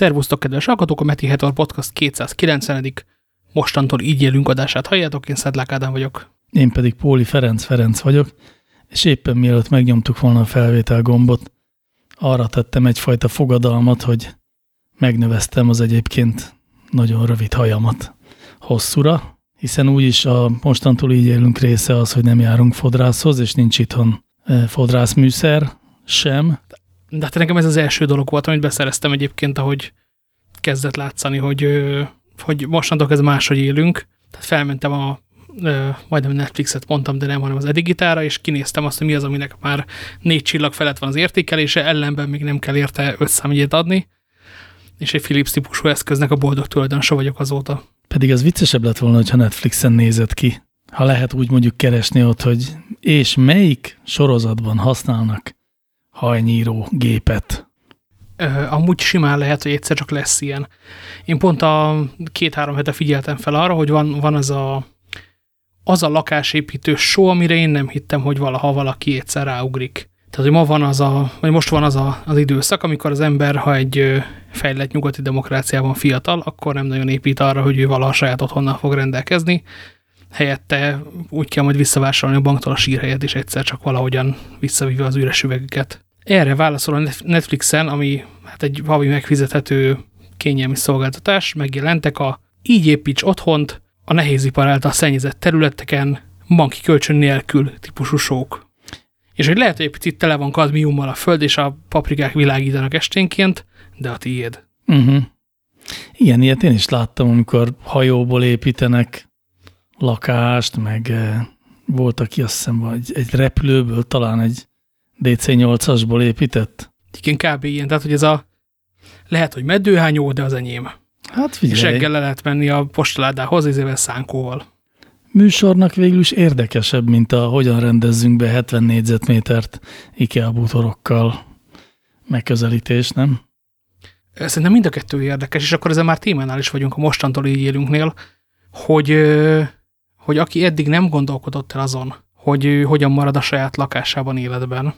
Szervusztok, kedves hallgatók, a Meti Hetor Podcast 290 mostantól így élünk adását halljátok, én Szedlák Ádám vagyok. Én pedig Póli Ferenc Ferenc vagyok, és éppen mielőtt megnyomtuk volna a felvétel gombot, arra tettem egyfajta fogadalmat, hogy megnöveztem az egyébként nagyon rövid hajamat hosszúra, hiszen úgyis a mostantól így élünk része az, hogy nem járunk fodrászhoz, és nincs itthon e, fodrászműszer sem. De hát nekem ez az első dolog volt, amit beszereztem egyébként, ahogy kezdett látszani, hogy, hogy mostantól ez máshogy élünk. Tehát felmentem a majdnem Netflixet mondtam, de nem, hanem az Edigitára, és kinéztem azt, hogy mi az, aminek már négy csillag felett van az értékelése, ellenben még nem kell érte öt adni, és egy Philips típusú eszköznek a boldog tulajdonosa vagyok azóta. Pedig az viccesebb lett volna, hogyha Netflixen nézett ki. Ha lehet úgy mondjuk keresni ott, hogy és melyik sorozatban használnak hajnyíró gépet. Amúgy simán lehet, hogy egyszer csak lesz ilyen. Én pont a két-három hete figyeltem fel arra, hogy van, van az a az a lakásépítő show, amire én nem hittem, hogy valaha valaki egyszer ráugrik. Tehát, hogy ma van az a, vagy most van az a, az időszak, amikor az ember, ha egy fejlett nyugati demokráciában fiatal, akkor nem nagyon épít arra, hogy ő valaha saját otthonnal fog rendelkezni. Helyette úgy kell majd visszavásárolni a banktól a sírhelyet, és egyszer csak valahogyan visszavíve az üres üvegeket. Erre válaszol a Netflixen, ami hát egy havi megfizethető kényelmi szolgáltatás, megjelentek a Így építs otthont, a nehézipar által szennyezett területeken banki kölcsön nélkül típusú sók. És hogy lehet, hogy egy picit tele van kadmiummal a föld, és a paprikák világítanak esténként, de a tiéd. Uh mhm. -huh. Igen, ilyet én is láttam, amikor hajóból építenek lakást, meg eh, volt, aki azt hiszem, hogy egy repülőből, talán egy DC-8-asból épített. Igen, kb. ilyen, tehát hogy ez a lehet, hogy meddőhányó, de az enyém. Hát figyelj. És reggel le lehet menni a postaládához, ezével szánkóval. Műsornak végül is érdekesebb, mint a hogyan rendezzünk be 70 négyzetmétert IKEA bútorokkal megközelítés, nem? Szerintem mind a kettő érdekes, és akkor ezzel már témánál is vagyunk a mostantól így élünknél, hogy, hogy aki eddig nem gondolkodott el azon, hogy hogyan marad a saját lakásában életben,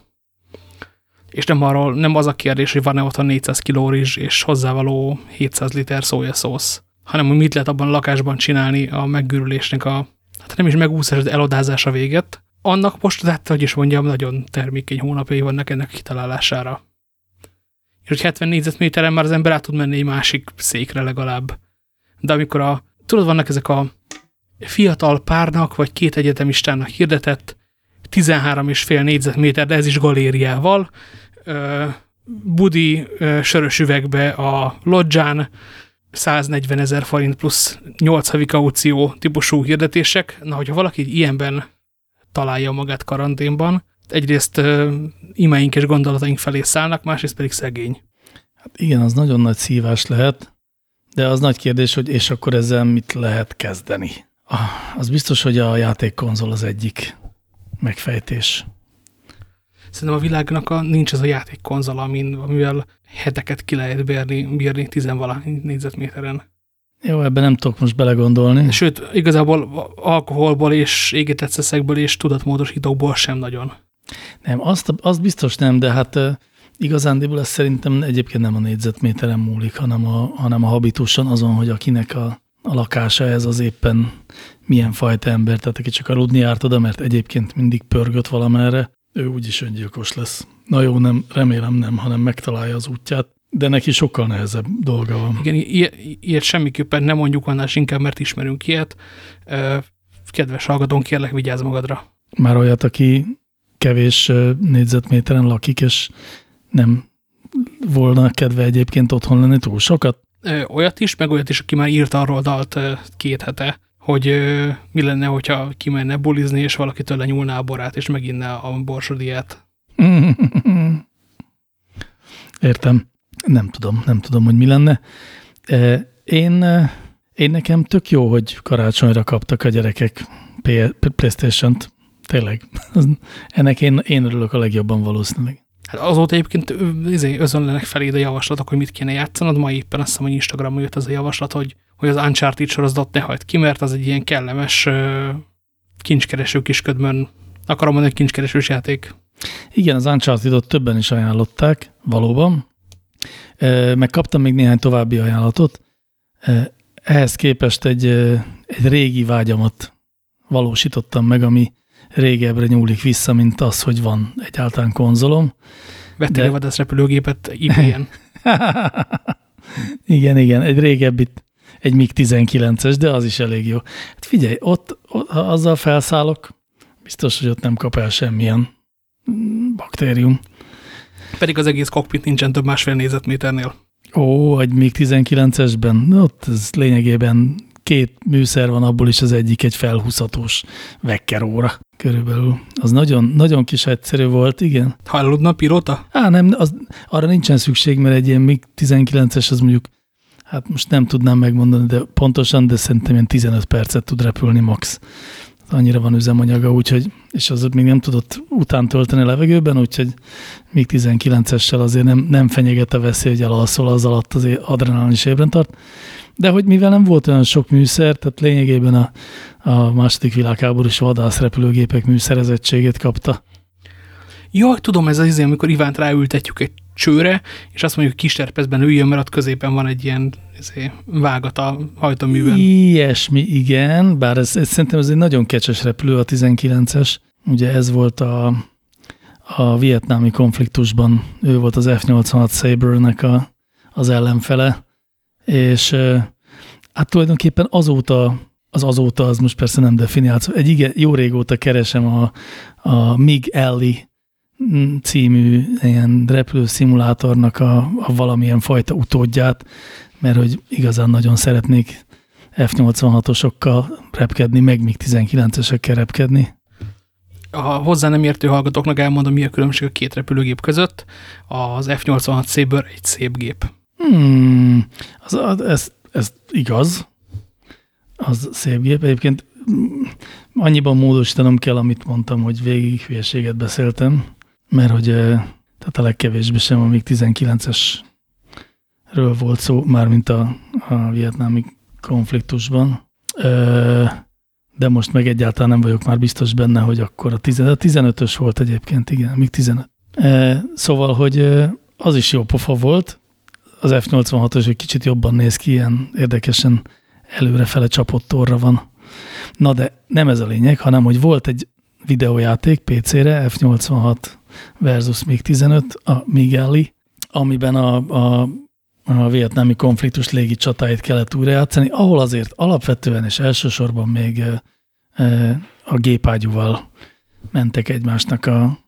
és nem, arról, nem az a kérdés, hogy van-e ott a 400 kiló rizs és hozzávaló 700 liter szójaszósz, hanem hogy mit lehet abban a lakásban csinálni a meggürülésnek a, hát nem is megúszás, de elodázása véget. Annak most, hát, hogy is mondjam, nagyon termékeny hónapjai vannak ennek kitalálására. És hogy 70 négyzetméteren már az ember át tud menni egy másik székre legalább. De amikor a, tudod, vannak ezek a fiatal párnak, vagy két egyetemistának hirdetett 13,5 négyzetméter, de ez is galériával, budi sörös üvegbe a lodzsán, 140 ezer forint plusz 8 havi kaució típusú hirdetések. Na, hogyha valaki ilyenben találja magát karanténban, egyrészt imáink és gondolataink felé szállnak, másrészt pedig szegény. Hát igen, az nagyon nagy szívás lehet, de az nagy kérdés, hogy és akkor ezzel mit lehet kezdeni? Ah, az biztos, hogy a játékkonzol az egyik megfejtés. Szerintem a világnak a, nincs az a játékkonzol, amin, amivel heteket ki lehet bírni, bírni tizenvalahány négyzetméteren. Jó, ebben nem tudok most belegondolni. Sőt, igazából alkoholból és égetett szeszekből és tudatmódosítókból sem nagyon. Nem, azt, azt biztos nem, de hát igazándiból ez szerintem egyébként nem a négyzetméteren múlik, hanem a, hanem a habituson azon, hogy akinek a, a lakása ez az éppen milyen fajta ember, tehát aki csak aludni járt oda, mert egyébként mindig pörgött valamerre, ő úgyis öngyilkos lesz. Na jó, nem, remélem nem, hanem megtalálja az útját, de neki sokkal nehezebb dolga van. Igen, ilyet, ilyet semmiképpen nem mondjuk annál inkább, mert ismerünk ilyet. Kedves hallgatón, kérlek, vigyázz magadra. Már olyat, aki kevés négyzetméteren lakik, és nem volna kedve egyébként otthon lenni túl sokat? Olyat is, meg olyat is, aki már írt arról dalt két hete, hogy ö, mi lenne, hogyha kimenne bulizni, és valakitől lenyúlná a borát, és meginne a borsodiát. Értem. Nem tudom, nem tudom, hogy mi lenne. Én, én nekem tök jó, hogy karácsonyra kaptak a gyerekek Playstation-t. Tényleg. Ennek én, én örülök a legjobban valószínűleg. Hát azóta egyébként izé, özönlenek felé a javaslatok, hogy mit kéne játszanod. Ma éppen azt hiszem, hogy Instagramon jött az a javaslat, hogy hogy az Uncharted sorozatot ne hagyd ki, mert az egy ilyen kellemes kincskereső kisködmön, akarom mondani, kincskeresős játék. Igen, az Uncharted-ot többen is ajánlották, valóban. Meg kaptam még néhány további ajánlatot. Ehhez képest egy, egy régi vágyamat valósítottam meg, ami régebbre nyúlik vissza, mint az, hogy van egyáltalán konzolom. Vettél De... egy repülőgépet IBN? igen, igen, egy régebbit, egy MiG-19-es, de az is elég jó. Hát figyelj, ott, ott, ha azzal felszállok, biztos, hogy ott nem kap el semmilyen baktérium. Pedig az egész kokpit nincsen több másfél nézetméternél. Ó, egy MiG-19-esben, ott ez lényegében két műszer van, abból is az egyik egy felhúzhatós vekkeróra körülbelül. Az nagyon, nagyon kis egyszerű volt, igen. Hallodna pilóta? Á, nem, az, arra nincsen szükség, mert egy ilyen MiG-19-es az mondjuk, hát most nem tudnám megmondani, de pontosan, de szerintem ilyen 15 percet tud repülni max annyira van üzemanyaga, úgyhogy, és az még nem tudott után tölteni a levegőben, úgyhogy még 19-essel azért nem, nem fenyeget a veszély, hogy elalszol az alatt az adrenalin is ébren tart. De hogy mivel nem volt olyan sok műszer, tehát lényegében a, a második világháborús vadászrepülőgépek műszerezettségét kapta. Jó, tudom, ez az izé, amikor Ivánt ráültetjük egy csőre, és azt mondjuk kis terpezben üljön, mert ott középen van egy ilyen izé, vágat a hajtóműben. Ilyesmi, igen, bár ez, ez szerintem ez egy nagyon kecses repülő, a 19-es. Ugye ez volt a, a vietnámi konfliktusban, ő volt az F-86 Sabre-nek a, az ellenfele, és hát tulajdonképpen azóta, az azóta, az most persze nem definiált, egy igen, jó régóta keresem a, a MiG Alley című ilyen repülőszimulátornak a, a valamilyen fajta utódját, mert hogy igazán nagyon szeretnék F-86-osokkal repkedni, meg még 19-esekkel repkedni. A hozzá nem értő hallgatóknak elmondom, mi a különbség a két repülőgép között. Az F-86 Sabre egy szép gép. Hmm, az, ez, ez igaz. Az szép gép. Egyébként annyiban módosítanom kell, amit mondtam, hogy végig hülyeséget beszéltem mert hogy tehát a legkevésbé sem, amíg 19-esről volt szó, mármint a, a vietnámi konfliktusban. De most meg egyáltalán nem vagyok már biztos benne, hogy akkor a 15-ös volt egyébként, igen, még 15. Szóval, hogy az is jó pofa volt, az F-86-os egy kicsit jobban néz ki, ilyen érdekesen előrefele csapott torra van. Na de nem ez a lényeg, hanem hogy volt egy videójáték PC-re, F-86 versus MiG-15, a Migueli, amiben a, a, a vietnámi konfliktus légi csatáit kellett újrajátszani, ahol azért alapvetően és elsősorban még e, a gépágyúval mentek egymásnak a,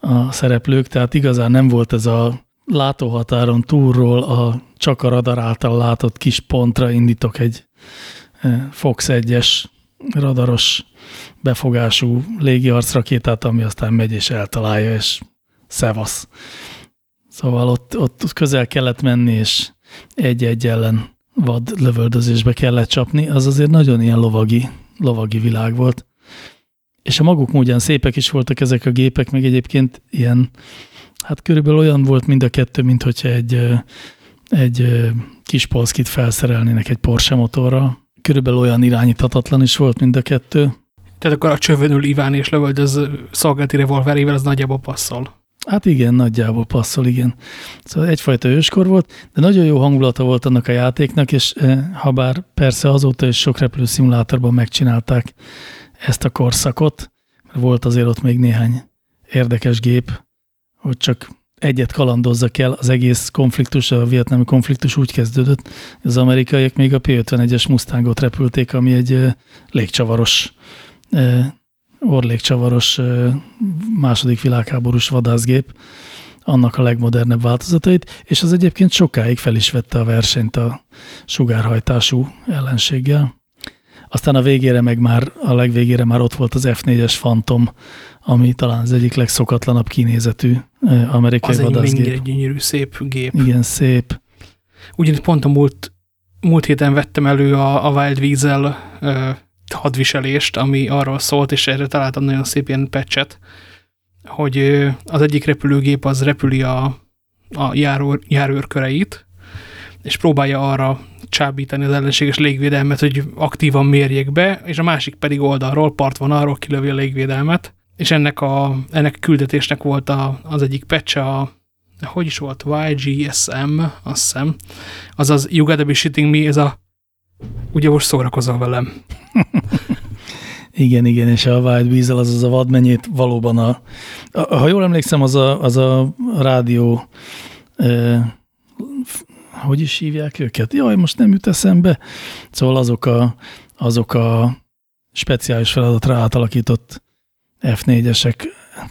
a szereplők, tehát igazán nem volt ez a látóhatáron túlról a csak a radar által látott kis pontra indítok egy Fox 1-es radaros befogású légiarcrakétát, ami aztán megy és eltalálja, és szevasz. Szóval ott, ott közel kellett menni, és egy-egy ellen vad lövöldözésbe kellett csapni, az azért nagyon ilyen lovagi, lovagi világ volt. És a maguk módján szépek is voltak ezek a gépek, meg egyébként ilyen, hát körülbelül olyan volt mind a kettő, mint hogyha egy, egy kis polszkit felszerelnének egy Porsche motorra. Körülbelül olyan irányíthatatlan is volt mind a kettő. Tehát akkor a csövönül Iván és lövöldöz szolgálati revolverével az nagyjából passzol. Hát igen, nagyjából passzol, igen. Szóval egyfajta őskor volt, de nagyon jó hangulata volt annak a játéknak, és eh, ha bár persze azóta is sok repülőszimulátorban megcsinálták ezt a korszakot, volt azért ott még néhány érdekes gép, hogy csak egyet kalandozzak el, az egész konfliktus, a vietnámi konfliktus úgy kezdődött, az amerikaiak még a P-51-es Mustangot repülték, ami egy légcsavaros orlékcsavaros második világháborús vadászgép, annak a legmodernebb változatait, és az egyébként sokáig fel is vette a versenyt a sugárhajtású ellenséggel. Aztán a végére meg már, a legvégére már ott volt az F4-es Phantom, ami talán az egyik legszokatlanabb kinézetű amerikai az vadászgép. Az egy gyönyörű, szép gép. Igen, szép. Ugyanis pont a múlt, múlt héten vettem elő a, a Wild Weasel hadviselést, ami arról szólt, és erre találtam nagyon szép ilyen pecset, hogy az egyik repülőgép az repüli a, a járó, járőrköreit, és próbálja arra csábítani az ellenséges légvédelmet, hogy aktívan mérjék be, és a másik pedig oldalról, arról kilövi a légvédelmet, és ennek a, ennek küldetésnek volt a, az egyik pecse a, hogy is volt, YGSM, azt hiszem, azaz You Gotta Be Shitting Me, ez a ugye most szórakozol velem. igen, igen, és a Wild Weasel, az az a vadmenyét valóban a, a ha jól emlékszem, az a, az a rádió e, hogy is hívják őket? Jaj, most nem jut eszembe. Szóval azok a, azok a speciális feladatra átalakított F4-esek,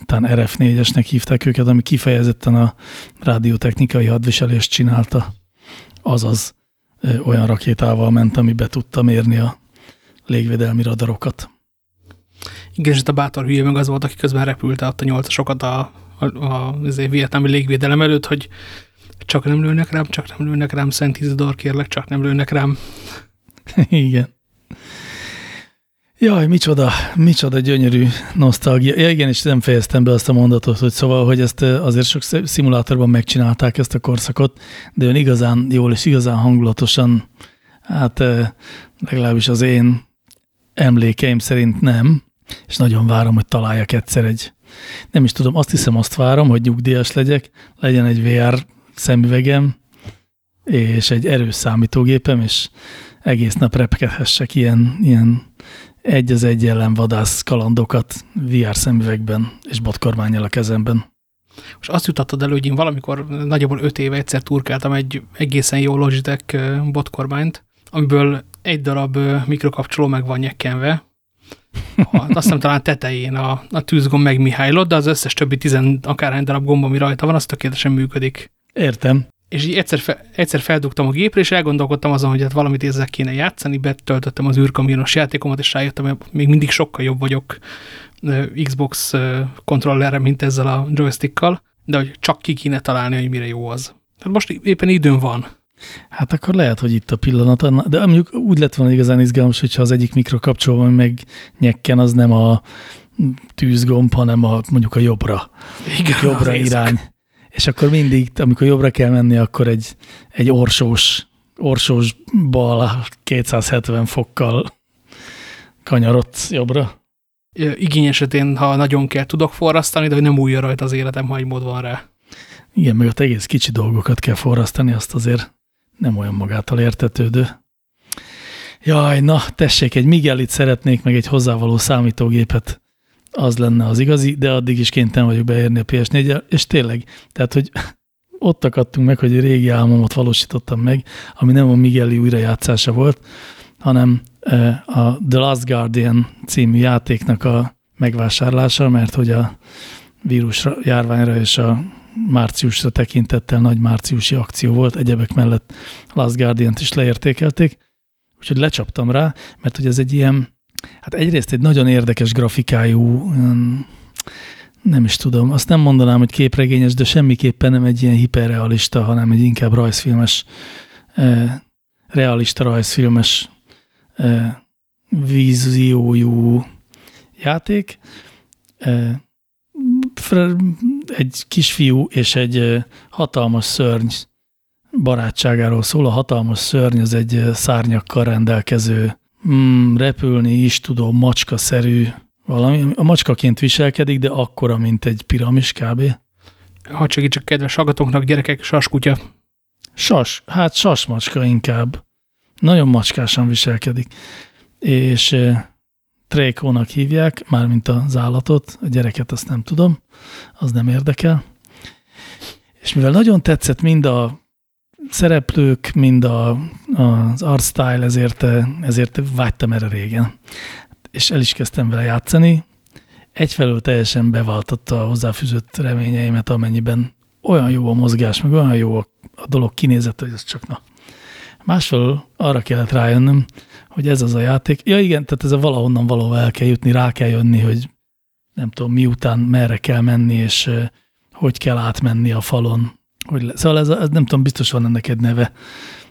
talán RF4-esnek hívták őket, ami kifejezetten a rádiótechnikai hadviselést csinálta. Azaz olyan rakétával ment, ami be tudta mérni a légvédelmi radarokat. Igen, és a bátor hülye meg az volt, aki közben repülte ott a nyolcasokat a, a, a, a vietnámi légvédelem előtt, hogy csak nem lőnek rám, csak nem lőnek rám, Szent Isidor, kérlek, csak nem lőnek rám. Igen. Jaj, micsoda, micsoda gyönyörű nosztalgia. Ja, igen, és nem fejeztem be azt a mondatot, hogy szóval, hogy ezt azért sok szimulátorban megcsinálták ezt a korszakot, de ön igazán jól és igazán hangulatosan, hát legalábbis az én emlékeim szerint nem, és nagyon várom, hogy találjak egyszer egy, nem is tudom, azt hiszem azt várom, hogy nyugdíjas legyek, legyen egy VR szemüvegem, és egy erős számítógépem, és egész nap repkedhessek ilyen, ilyen egy az egy ellen vadász kalandokat VR szemüvegben és botkormányjal a kezemben. Most azt jutattad elő, hogy én valamikor nagyjából öt éve egyszer turkáltam egy egészen jó Logitech botkormányt, amiből egy darab mikrokapcsoló meg van nyekkenve. Azt hiszem talán tetején a, a tűzgomb meg Mihályod, de az összes többi tizen akárhány darab gomb, ami rajta van, az tökéletesen működik. Értem és így egyszer, fe, egyszer feldugtam a gépre, és elgondolkodtam azon, hogy hát valamit ezzel kéne játszani, betöltöttem az űrkamionos játékomat, és rájöttem, hogy még mindig sokkal jobb vagyok Xbox kontrollerre, mint ezzel a joystickkal, de hogy csak ki kéne találni, hogy mire jó az. Tehát most éppen időm van. Hát akkor lehet, hogy itt a pillanat, de mondjuk úgy lett volna igazán izgalmas, hogyha az egyik mikrokapcsoló meg nyekken, az nem a tűzgomb, hanem a, mondjuk a jobbra. Igen, jobbra irány és akkor mindig, amikor jobbra kell menni, akkor egy, egy orsós, orsós bal 270 fokkal kanyarodsz jobbra. Igény esetén, ha nagyon kell, tudok forrasztani, de hogy nem újja rajta az életem, ha egy mód van rá. Igen, meg ott egész kicsi dolgokat kell forrasztani, azt azért nem olyan magától értetődő. Jaj, na, tessék, egy Miguelit szeretnék, meg egy hozzávaló számítógépet az lenne az igazi, de addig is kénytelen vagyok beérni a ps 4 és tényleg, tehát, hogy ott akadtunk meg, hogy a régi álmomot valósítottam meg, ami nem a Migueli újrajátszása volt, hanem e, a The Last Guardian című játéknak a megvásárlása, mert hogy a vírus járványra és a márciusra tekintettel nagy márciusi akció volt, egyebek mellett Last Guardian-t is leértékelték, úgyhogy lecsaptam rá, mert hogy ez egy ilyen Hát egyrészt egy nagyon érdekes grafikájú, nem is tudom, azt nem mondanám, hogy képregényes, de semmiképpen nem egy ilyen hiperrealista, hanem egy inkább rajzfilmes, realista rajzfilmes víziójú játék. Egy kisfiú és egy hatalmas szörny barátságáról szól. A hatalmas szörny az egy szárnyakkal rendelkező mm, repülni is tudom, macska-szerű valami. A macskaként viselkedik, de akkora, mint egy piramis kb. Hadd segítsek kedves hallgatóknak, gyerekek, saskutya. Sas, hát sasmacska inkább. Nagyon macskásan viselkedik. És e, trékónak hívják, mármint az állatot, a gyereket azt nem tudom, az nem érdekel. És mivel nagyon tetszett mind a szereplők, mind a, az art style, ezért, ezért vágytam erre régen. És el is kezdtem vele játszani. Egyfelől teljesen beváltotta a hozzáfűzött reményeimet, amennyiben olyan jó a mozgás, meg olyan jó a, a dolog kinézett, hogy ez csak na. Másfelől arra kellett rájönnöm, hogy ez az a játék. Ja igen, tehát ez a valahonnan valahol el kell jutni, rá kell jönni, hogy nem tudom, miután merre kell menni, és hogy kell átmenni a falon, hogy le, szóval ez, ez nem tudom, biztos van ennek egy neve,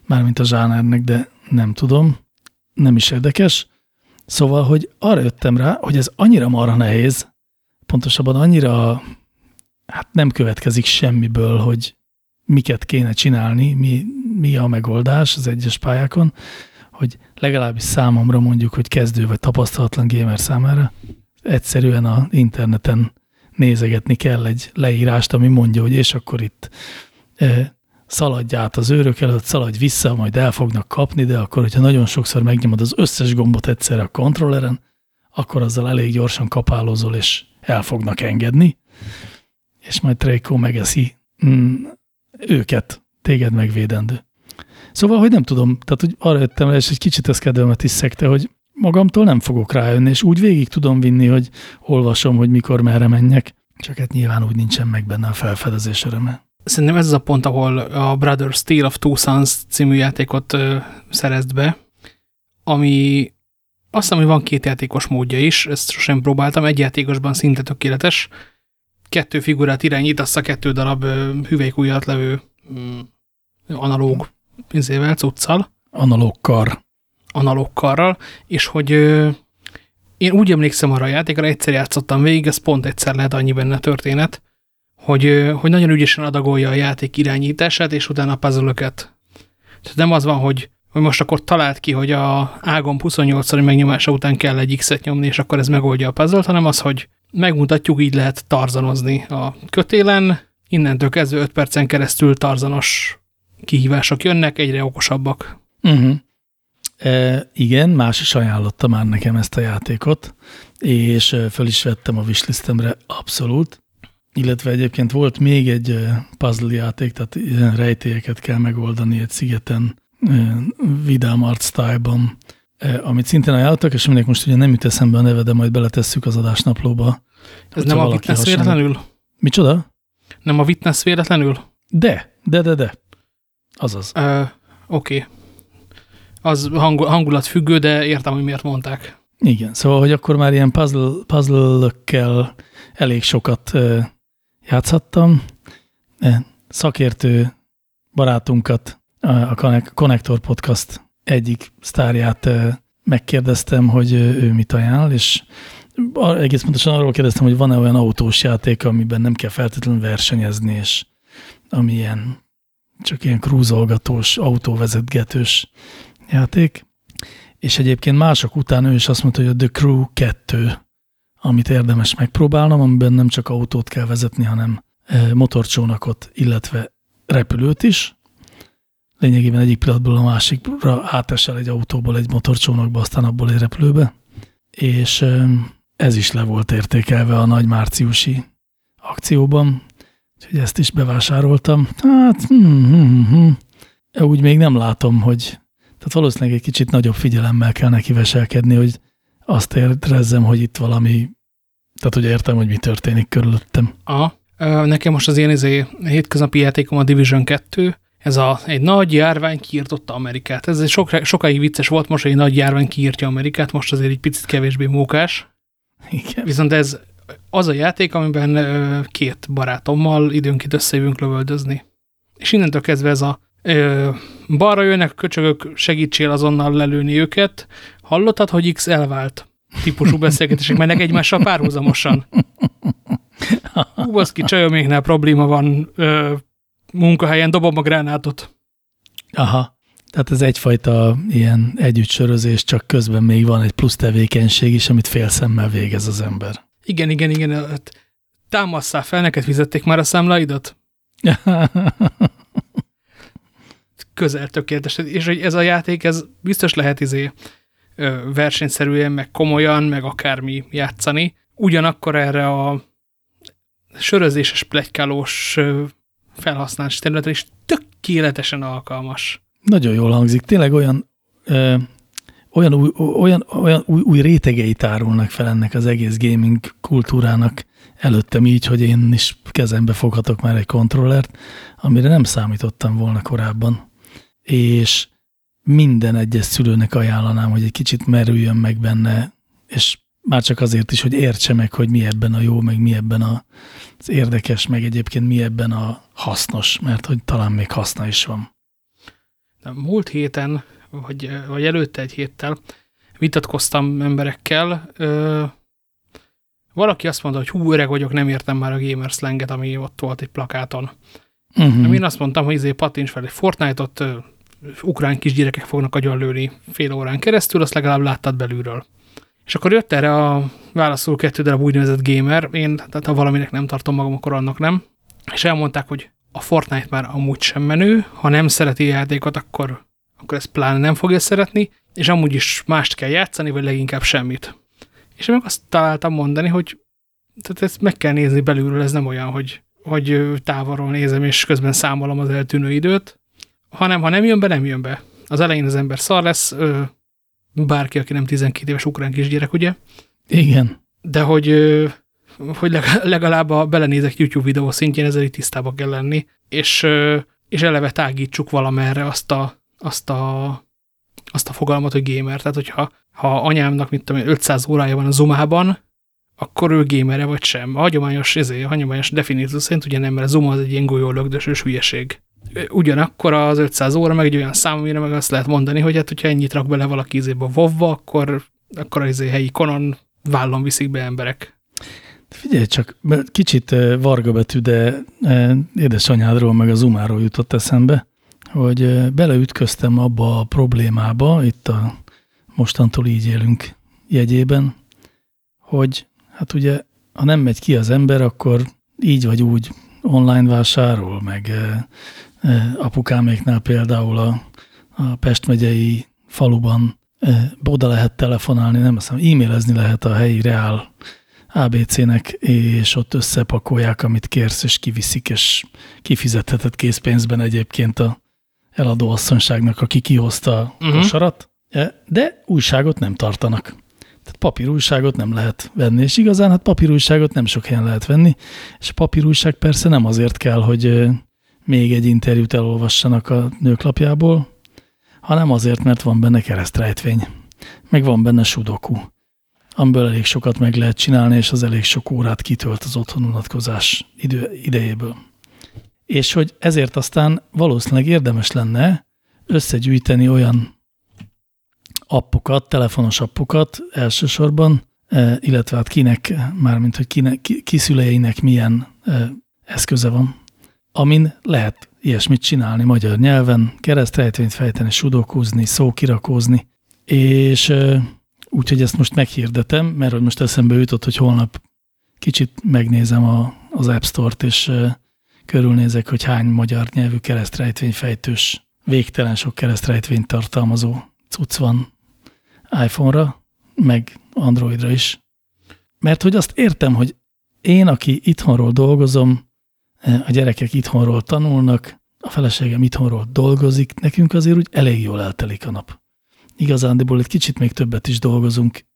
mármint a zsánernek, de nem tudom. Nem is érdekes. Szóval, hogy arra jöttem rá, hogy ez annyira marha nehéz, pontosabban annyira hát nem következik semmiből, hogy miket kéne csinálni, mi, mi a megoldás az egyes pályákon, hogy legalábbis számomra mondjuk, hogy kezdő vagy tapasztalatlan gamer számára egyszerűen a interneten nézegetni kell egy leírást, ami mondja, hogy és akkor itt szaladj át az őrök előtt, szaladj vissza, majd el fognak kapni, de akkor, hogyha nagyon sokszor megnyomod az összes gombot egyszerre a kontrolleren, akkor azzal elég gyorsan kapálózol, és el fognak engedni, és majd Treiko megeszi mm, őket, téged megvédendő. Szóval, hogy nem tudom, tehát hogy arra jöttem és egy kicsit ez kedvemet is szekte, hogy magamtól nem fogok rájönni, és úgy végig tudom vinni, hogy olvasom, hogy mikor merre menjek, csak hát nyilván úgy nincsen meg benne a felfedezés öröme. Szerintem ez az a pont, ahol a Brothers Tale of Two Sons című játékot ö, szerezt be, ami azt hiszem, hogy van két játékos módja is, ezt sosem próbáltam, egy játékosban szinte tökéletes, kettő figurát irányítasz a kettő darab hüvelykújjat levő mm, analóg pénzével, cuccal. Analóg kar. Analóg karral, és hogy ö, én úgy emlékszem arra a játékra, egyszer játszottam végig, ez pont egyszer lehet annyi benne történet, hogy, hogy nagyon ügyesen adagolja a játék irányítását, és utána a puzzle. Tehát nem az van, hogy, hogy most akkor talált ki, hogy a ágon 28-szori megnyomása után kell egy X-et nyomni, és akkor ez megoldja a puzzle hanem az, hogy megmutatjuk, így lehet tarzanozni a kötélen, innentől kezdve 5 percen keresztül tarzanos kihívások jönnek, egyre okosabbak. Uh -huh. e, igen, más is ajánlotta már nekem ezt a játékot, és föl is vettem a wishlistemre abszolút, illetve egyébként volt még egy puzzle játék, tehát rejtélyeket kell megoldani egy szigeten, vidám art style-ban, amit szintén ajánlottak, és aminek most ugye nem jut eszembe a neve, de majd beletesszük az adásnaplóba. Ez nem a Witness véletlenül? Micsoda? Nem a Witness véletlenül? De, de, de, de. Azaz. Uh, Oké. Okay. Az hangul, hangulat függő, de értem, hogy miért mondták. Igen, szóval, hogy akkor már ilyen puzzle, puzzle elég sokat játszhattam. Szakértő barátunkat, a Connector Podcast egyik sztárját megkérdeztem, hogy ő mit ajánl, és egész pontosan arról kérdeztem, hogy van-e olyan autós játék, amiben nem kell feltétlenül versenyezni, és ami ilyen, csak ilyen krúzolgatós, autóvezetgetős játék. És egyébként mások után ő is azt mondta, hogy a The Crew 2, amit érdemes megpróbálnom, amiben nem csak autót kell vezetni, hanem motorcsónakot, illetve repülőt is, lényegében egyik pillanatból a másikra átesel egy autóból egy motorcsónakba, aztán abból egy repülőbe, és ez is le volt értékelve a nagy márciusi akcióban, úgyhogy ezt is bevásároltam. Hát, hm, hm, hm. úgy még nem látom, hogy tehát valószínűleg egy kicsit nagyobb figyelemmel kell neki veselkedni, hogy azt érezzem, hogy itt valami, tehát hogy értem, hogy mi történik körülöttem. Aha. Nekem most az ilyen izé, hétköznapi játékom a Division 2, ez a, egy nagy járvány kiirtotta Amerikát. Ez sok, sokáig vicces volt, most egy nagy járvány kiírtja Amerikát, most azért egy picit kevésbé mókás. Igen. Viszont ez az a játék, amiben két barátommal időnként összejövünk lövöldözni. És innentől kezdve ez a ö, balra jönnek a köcsögök, segítsél azonnal lelőni őket, hallottad, hogy X elvált típusú beszélgetések mennek egymással párhuzamosan. Hú, baszki, csajoméknál probléma van, ö, munkahelyen dobom a gránátot. Aha. Tehát ez egyfajta ilyen együttsörözés, csak közben még van egy plusz tevékenység is, amit fél szemmel végez az ember. Igen, igen, igen. Támasszál fel, neked fizették már a számlaidat? Közel tökéletes. És hogy ez a játék, ez biztos lehet izé versenyszerűen, meg komolyan, meg akármi játszani. Ugyanakkor erre a sörözéses, plegykálós felhasználás területre is tökéletesen alkalmas. Nagyon jól hangzik. Tényleg olyan, ö, olyan, új, olyan, olyan új, új rétegei árulnak fel ennek az egész gaming kultúrának előttem így, hogy én is kezembe foghatok már egy kontrollert, amire nem számítottam volna korábban. És minden egyes szülőnek ajánlanám, hogy egy kicsit merüljön meg benne, és már csak azért is, hogy értse meg, hogy mi ebben a jó, meg mi ebben a, az érdekes, meg egyébként mi ebben a hasznos, mert hogy talán még haszna is van. De múlt héten, vagy, vagy előtte egy héttel vitatkoztam emberekkel, ö, valaki azt mondta, hogy hú, öreg vagyok, nem értem már a gamer slanget, ami ott volt egy plakáton. Uh mhm. -huh. Én azt mondtam, hogy izé pattints fel egy Fortnite-ot, ukrán kisgyerekek fognak agyonlőni fél órán keresztül, azt legalább láttad belülről. És akkor jött erre a válaszol kettő darab úgynevezett gamer, én, tehát ha valaminek nem tartom magam, akkor annak nem, és elmondták, hogy a Fortnite már amúgy sem menő, ha nem szereti a játékot, akkor, akkor ezt pláne nem fogja szeretni, és amúgy is mást kell játszani, vagy leginkább semmit. És én meg azt találtam mondani, hogy tehát ezt meg kell nézni belülről, ez nem olyan, hogy, hogy távolról nézem, és közben számolom az eltűnő időt, hanem ha nem jön be, nem jön be. Az elején az ember szar lesz, bárki, aki nem 12 éves ukrán kisgyerek, ugye? Igen. De hogy, hogy legalább a belenézek YouTube videó szintjén ezzel itt tisztában kell lenni, és, és eleve tágítsuk valamerre azt a, azt a, azt a fogalmat, hogy gamer. Tehát, hogyha ha anyámnak, mint tudom, 500 órája van a Zumában, akkor ő gamere vagy sem. A hagyományos, ezért, a hagyományos definíció szerint ugye nem, mert a Zuma az egy ilyen golyólögdösös hülyeség ugyanakkor az 500 óra meg egy olyan szám, amire meg azt lehet mondani, hogy hát, hogyha ennyit rak bele valaki izébe vovva, akkor, akkor az izé helyi konon vállon viszik be emberek. Figyelj csak, kicsit varga betű, de édesanyádról meg az umáról jutott eszembe, hogy beleütköztem abba a problémába, itt a mostantól így élünk jegyében, hogy hát ugye, ha nem megy ki az ember, akkor így vagy úgy online vásárol, meg apukáméknál például a, a Pest megyei faluban oda lehet telefonálni, nem azt e-mailezni lehet a helyi reál ABC-nek, és ott összepakolják, amit kérsz, és kiviszik, és kifizetheted készpénzben egyébként a eladó asszonyságnak, aki kihozta a uh mhm. -huh. kosarat, de újságot nem tartanak. Tehát papírújságot nem lehet venni, és igazán hát papírújságot nem sok helyen lehet venni, és a papírújság persze nem azért kell, hogy még egy interjút elolvassanak a nőklapjából, hanem azért, mert van benne keresztrejtvény, meg van benne sudoku, amiből elég sokat meg lehet csinálni, és az elég sok órát kitölt az otthon unatkozás idő, idejéből. És hogy ezért aztán valószínűleg érdemes lenne összegyűjteni olyan appokat, telefonos appokat elsősorban, eh, illetve hát kinek, mármint hogy kinek, kiszüleinek milyen eh, eszköze van amin lehet ilyesmit csinálni magyar nyelven, keresztrejtvényt fejteni, sudokúzni, szókirakózni, és úgyhogy ezt most meghirdetem, mert hogy most eszembe jutott, hogy holnap kicsit megnézem a, az App Store-t, és körülnézek, hogy hány magyar nyelvű keresztrejtvényfejtős, végtelen sok keresztrejtvényt tartalmazó cucc van iPhone-ra, meg Androidra is. Mert hogy azt értem, hogy én, aki itthonról dolgozom, a gyerekek itthonról tanulnak, a feleségem itthonról dolgozik, nekünk azért úgy elég jól eltelik a nap. Igazándiból egy kicsit még többet is dolgozunk,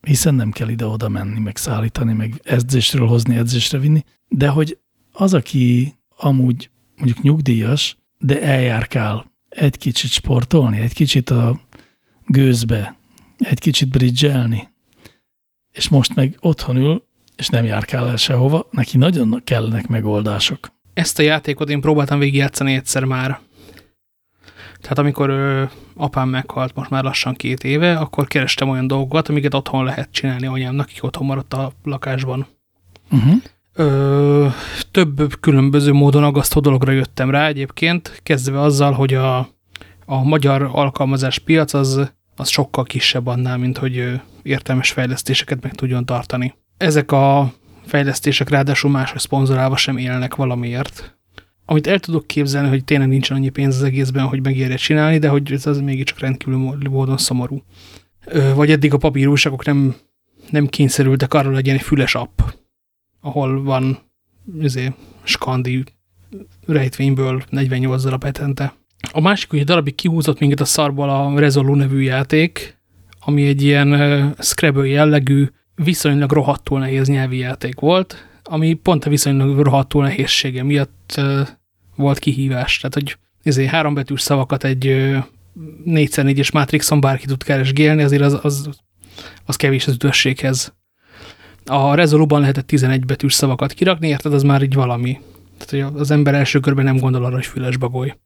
hiszen nem kell ide-oda menni, meg szállítani, meg edzésről hozni, edzésre vinni, de hogy az, aki amúgy mondjuk nyugdíjas, de eljárkál egy kicsit sportolni, egy kicsit a gőzbe, egy kicsit bridgelni, és most meg otthon ül, és nem járkál el sehova, neki nagyon kellenek megoldások. Ezt a játékot én próbáltam végigjátszani egyszer már. Tehát amikor ö, apám meghalt most már lassan két éve, akkor kerestem olyan dolgokat, amiket otthon lehet csinálni anyámnak, aki otthon maradt a lakásban. Uh -huh. ö, több különböző módon agasztó dologra jöttem rá egyébként, kezdve azzal, hogy a, a magyar alkalmazás piac az, az sokkal kisebb annál, mint hogy értelmes fejlesztéseket meg tudjon tartani ezek a fejlesztések ráadásul máshogy szponzorálva sem élnek valamiért. Amit el tudok képzelni, hogy tényleg nincsen annyi pénz az egészben, hogy megérje csinálni, de hogy ez az mégiscsak rendkívül módon szomorú. Vagy eddig a papírúságok nem, nem kényszerültek arra, legyen egy füles app, ahol van azért, skandi rejtvényből 48 darab hetente. A másik, hogy darabig kihúzott minket a szarból a Rezolú nevű játék, ami egy ilyen Scrabble jellegű, viszonylag rohadtul nehéz nyelvi játék volt, ami pont a viszonylag rohadtul nehézsége miatt volt kihívás. Tehát, hogy ezért hárombetűs szavakat egy uh, 4x4-es Matrixon bárki tud keresgélni, azért az, az, az kevés az üdvösséghez. A Rezoluban lehetett 11 betűs szavakat kirakni, érted, az már így valami. Tehát, hogy az ember első körben nem gondol arra, hogy füles bagoly.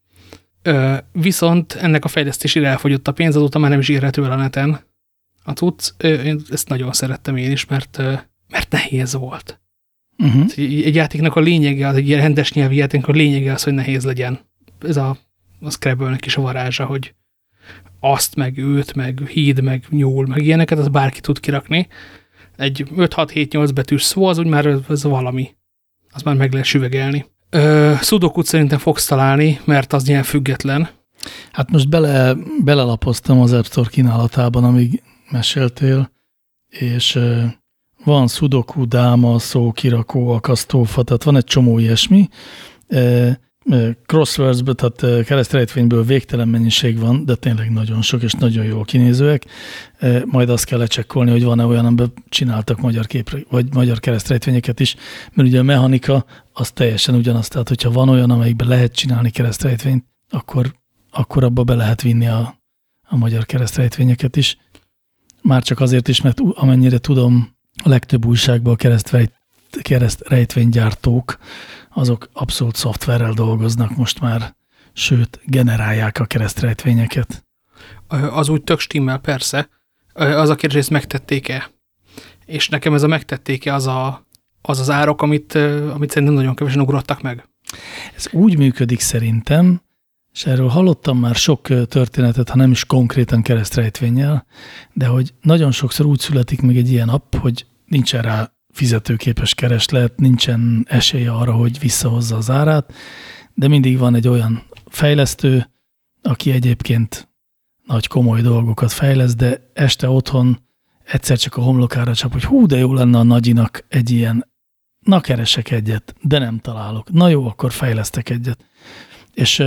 Ö, viszont ennek a fejlesztésére elfogyott a pénz, azóta már nem is érhető el a neten, a cucc, én ezt nagyon szerettem én is, mert, mert nehéz volt. Uh -huh. Egy játéknak a lényege, az egy ilyen rendes nyelvi játéknak a lényege az, hogy nehéz legyen. Ez a, a scrabble is a varázsa, hogy, azt, meg őt, meg híd, meg nyúl, meg ilyeneket, az bárki tud kirakni. Egy 5-6-7-8 betűs szó, az úgy már ez valami. Az már meg lehet süvegelni. Szudokut szerintem fogsz találni, mert az ilyen független. Hát most bele, belelapoztam az App Store kínálatában, amíg meséltél, és van Sudoku, Dáma, szókirakó, akasztófa, tehát van egy csomó ilyesmi. crosswords tehát keresztrejtvényből végtelen mennyiség van, de tényleg nagyon sok és nagyon jól kinézőek. Majd azt kell lecsekkolni, hogy van-e olyan, amiben csináltak magyar képre, vagy magyar keresztrejtvényeket is, mert ugye a mechanika az teljesen ugyanaz. Tehát, hogyha van olyan, amelyikben lehet csinálni keresztrejtvényt, akkor, akkor abba be lehet vinni a, a magyar keresztrejtvényeket is. Már csak azért is, mert amennyire tudom, a legtöbb újságban a keresztrejtvénygyártók, azok abszolút szoftverrel dolgoznak most már, sőt, generálják a keresztrejtvényeket. Az úgy tök stimmel, persze. Az a kérdés, ezt megtették-e? És nekem ez a megtették-e az, a, az az árok, amit, amit szerintem nagyon kevesen ugrottak meg. Ez úgy működik szerintem, és erről hallottam már sok történetet, ha nem is konkrétan keresztrejtvényel, de hogy nagyon sokszor úgy születik meg egy ilyen app, hogy nincsen rá fizetőképes kereslet, nincsen esélye arra, hogy visszahozza az árát, de mindig van egy olyan fejlesztő, aki egyébként nagy komoly dolgokat fejlesz, de este otthon egyszer csak a homlokára csap, hogy hú, de jó lenne a nagyinak egy ilyen, na keresek egyet, de nem találok. Na jó, akkor fejlesztek egyet. És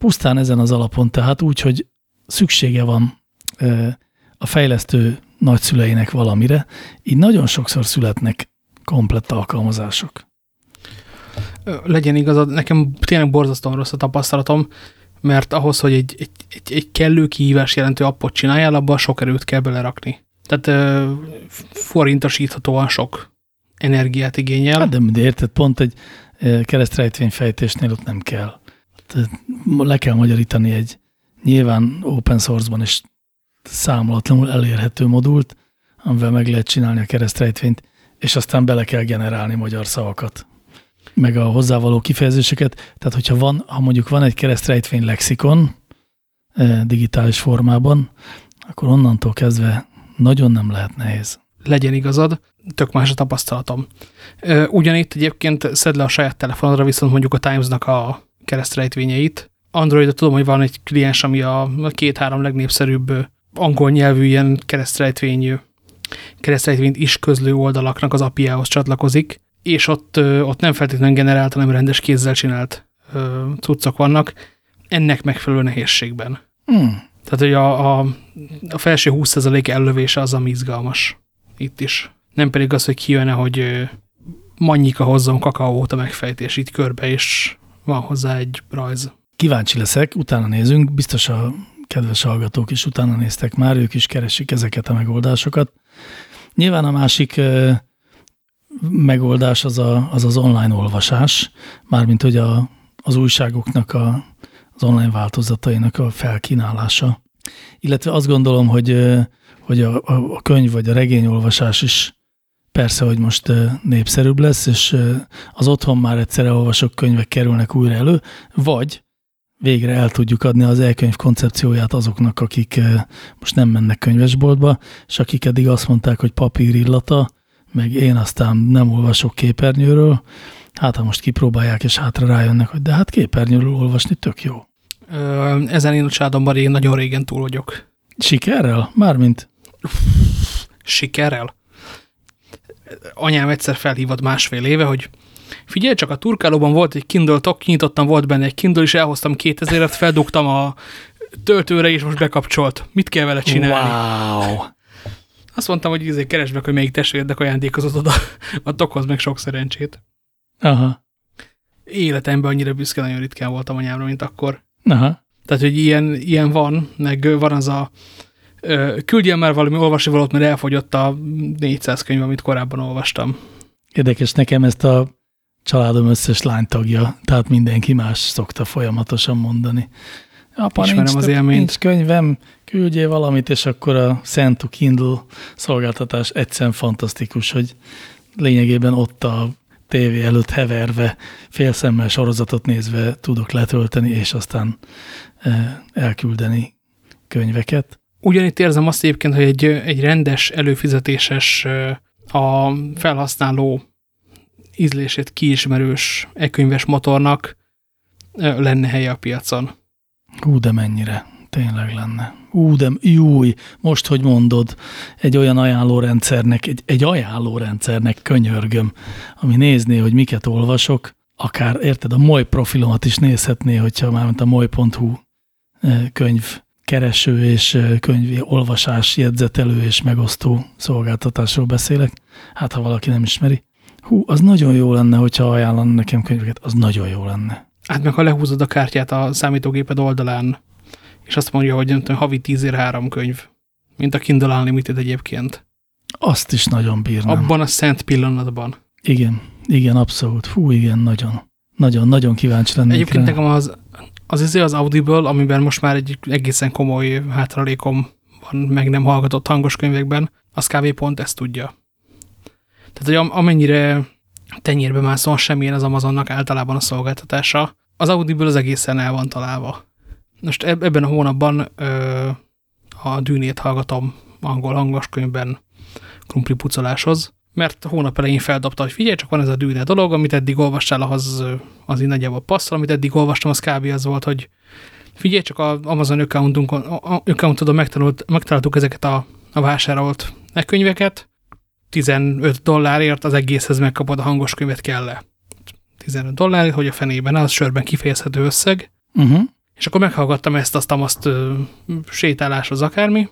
pusztán ezen az alapon, tehát úgy, hogy szüksége van a fejlesztő nagyszüleinek valamire, így nagyon sokszor születnek komplett alkalmazások. Legyen igazad, nekem tényleg borzasztóan rossz a tapasztalatom, mert ahhoz, hogy egy, egy, egy, egy kellő kihívás jelentő appot csináljál, abban sok erőt kell belerakni. Tehát forintosíthatóan sok energiát igényel. Hát de, de érted, pont egy keresztrejtvényfejtésnél ott nem kell. Le kell magyarítani egy nyilván open source-ban is számolatlanul elérhető modult, amivel meg lehet csinálni a keresztrejtvényt, és aztán bele kell generálni magyar szavakat, meg a hozzávaló kifejezéseket. Tehát, hogyha van, ha mondjuk van egy keresztrejtvény lexikon eh, digitális formában, akkor onnantól kezdve nagyon nem lehet nehéz. Legyen igazad, tök más a tapasztalatom. Ugyanitt egyébként szed le a saját telefonodra, viszont mondjuk a Times-nak a keresztrejtvényeit. Androidra tudom, hogy van egy kliens, ami a két-három legnépszerűbb angol nyelvű ilyen keresztrejtvény, keresztrejtvényt is közlő oldalaknak az API-hoz csatlakozik, és ott, ott nem feltétlenül generált, hanem rendes kézzel csinált cuccok vannak, ennek megfelelő nehézségben. Hmm. Tehát, hogy a, a, a felső 20% ellövése az, ami izgalmas itt is. Nem pedig az, hogy kijönne, hogy mannyika hozzon kakaót a megfejtés itt körbe, és van hozzá egy rajz. Kíváncsi leszek, utána nézünk, biztos a kedves hallgatók is utána néztek már, ők is keresik ezeket a megoldásokat. Nyilván a másik megoldás az a, az, az online olvasás, mármint hogy a, az újságoknak a, az online változatainak a felkínálása. Illetve azt gondolom, hogy, hogy a, a könyv vagy a regényolvasás is persze, hogy most népszerűbb lesz, és az otthon már egyszerre olvasok könyvek kerülnek újra elő, vagy végre el tudjuk adni az elkönyv koncepcióját azoknak, akik most nem mennek könyvesboltba, és akik eddig azt mondták, hogy papír illata, meg én aztán nem olvasok képernyőről, hát ha most kipróbálják, és hátra rájönnek, hogy de hát képernyőről olvasni tök jó. Ezen én a családomban én nagyon régen túl vagyok. Sikerrel? Mármint? Sikerrel? Anyám egyszer felhívott másfél éve, hogy Figyelj csak, a turkálóban volt egy Kindle tok, kinyitottam, volt benne egy Kindle, és elhoztam 2000-et, feldugtam a töltőre, és most bekapcsolt. Mit kell vele csinálni? Wow! Azt mondtam, hogy izé keresd meg, hogy melyik testvérednek ajándékozott oda a tokhoz, meg sok szerencsét. Aha. Életemben annyira büszke, nagyon ritkán voltam anyámra, mint akkor. Aha. Tehát, hogy ilyen, ilyen van, meg van az a küldjen már valami olvasnivalót, mert elfogyott a 400 könyv, amit korábban olvastam. Érdekes, nekem ezt a családom összes lánytagja, tehát mindenki más szokta folyamatosan mondani. Apa, Ismerem nincs, az élményt. nincs könyvem, küldjél valamit, és akkor a Send to Kindle szolgáltatás egyszerűen fantasztikus, hogy lényegében ott a tévé előtt heverve, félszemmel sorozatot nézve tudok letölteni, és aztán elküldeni könyveket. Ugyanitt érzem azt egyébként, hogy egy, egy rendes, előfizetéses, a felhasználó ízlését kiismerős e-könyves motornak lenne helye a piacon. Hú, de mennyire. Tényleg lenne. Ú, de júj, most, hogy mondod, egy olyan ajánlórendszernek, egy, egy ajánlórendszernek könyörgöm, ami nézné, hogy miket olvasok, akár, érted, a moly profilomat is nézhetné, hogyha már mint a moly.hu könyv kereső és könyvi olvasás, jegyzetelő és megosztó szolgáltatásról beszélek. Hát, ha valaki nem ismeri. Hú, az nagyon jó lenne, hogyha ajánlana nekem könyveket, az nagyon jó lenne. Hát meg ha lehúzod a kártyát a számítógéped oldalán, és azt mondja, hogy nem tudom, havi tízér három könyv, mint a Kindle Unlimited egyébként. Azt is nagyon bírnám. Abban a szent pillanatban. Igen, igen, abszolút. Hú, igen, nagyon. Nagyon, nagyon kíváncsi lennék Egyébként nekem az, az izé az Audible, amiben most már egy egészen komoly hátralékom van meg nem hallgatott hangos könyvekben, az kb. pont ezt tudja. Tehát, hogy amennyire tenyérbe mászol semmilyen az Amazonnak általában a szolgáltatása, az Audible az egészen el van találva. Most ebben a hónapban ö, a dűnét hallgatom angol hangos könyvben krumpli pucoláshoz, mert hónap elején feldobta, hogy figyelj, csak van ez a dűne dolog, amit eddig olvastál, ahhoz az így nagyjából passzol, amit eddig olvastam, az kb. az volt, hogy figyelj, csak az Amazon accountodon megtaláltuk ezeket a, a vásárolt könyveket, 15 dollárért az egészhez megkapod a hangos könyvet kell -e. 15 dollárért, hogy a fenében az sörben kifejezhető összeg. Uh mhm. -huh. És akkor meghallgattam ezt, azt, azt sétáláshoz akármi,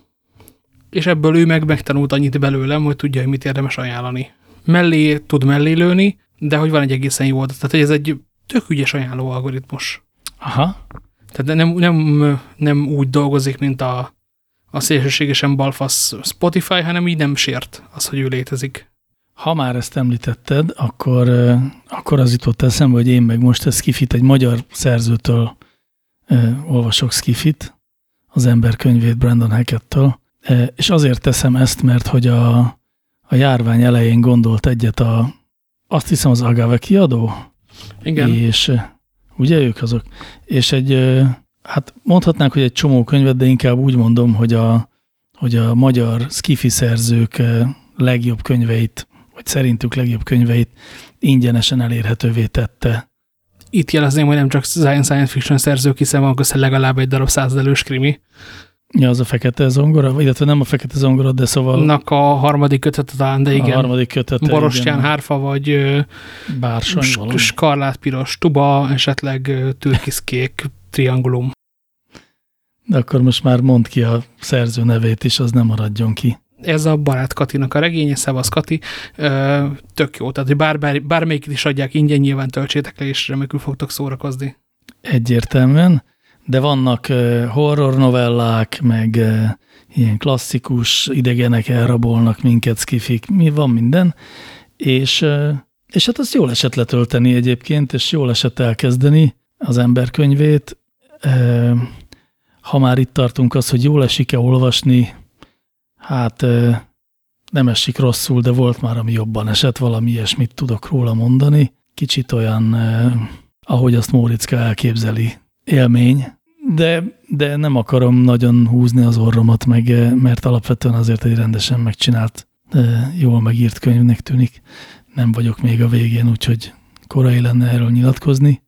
és ebből ő meg megtanult annyit belőlem, hogy tudja, hogy mit érdemes ajánlani. Mellé tud mellé lőni, de hogy van egy egészen jó adat. Tehát, hogy ez egy tök ügyes ajánló algoritmus. Aha. Tehát nem, nem, nem úgy dolgozik, mint a, a szélsőségesen balfasz Spotify, hanem így nem sért az, hogy ő létezik. Ha már ezt említetted, akkor, akkor az jutott eszembe, hogy én meg most ezt skifit egy magyar szerzőtől olvasok skifit, az ember könyvét Brandon Hackettől, és azért teszem ezt, mert hogy a, a járvány elején gondolt egyet a, azt hiszem az Agave kiadó. Igen. És ugye ők azok. És egy, hát mondhatnánk, hogy egy csomó könyvet, de inkább úgy mondom, hogy a, hogy a magyar skifi szerzők legjobb könyveit, vagy szerintük legjobb könyveit ingyenesen elérhetővé tette. Itt jelezném, hogy nem csak science fiction szerzők, hiszen van közben legalább egy darab századelős krimi. Ja, az a fekete zongora, illetve nem a fekete zongora, de szóval... Nak a harmadik kötete talán, de igen. A harmadik kötete, Borostyán igen. hárfa, vagy Bársony, skarlátpiros tuba, esetleg türkiszkék triangulum. De akkor most már mond ki a szerző nevét is, az nem maradjon ki. Ez a Barát Katinak a regénye, Szevasz Kati, tök jó. Tehát, hogy bár, bár, bármelyikit is adják ingyen, nyilván töltsétek le, és remekül fogtok szórakozni. Egyértelműen de vannak horror novellák, meg ilyen klasszikus idegenek elrabolnak minket, skifik, mi van minden, és, és hát azt jól esett letölteni egyébként, és jól esett elkezdeni az emberkönyvét. Ha már itt tartunk az, hogy jól esik-e olvasni, hát nem esik rosszul, de volt már, ami jobban esett, valami ilyesmit tudok róla mondani. Kicsit olyan, ahogy azt Móriczka elképzeli, élmény, de, de nem akarom nagyon húzni az orromat, meg, eh, mert alapvetően azért egy rendesen megcsinált, jól megírt könyvnek tűnik. Nem vagyok még a végén, úgyhogy korai lenne erről nyilatkozni.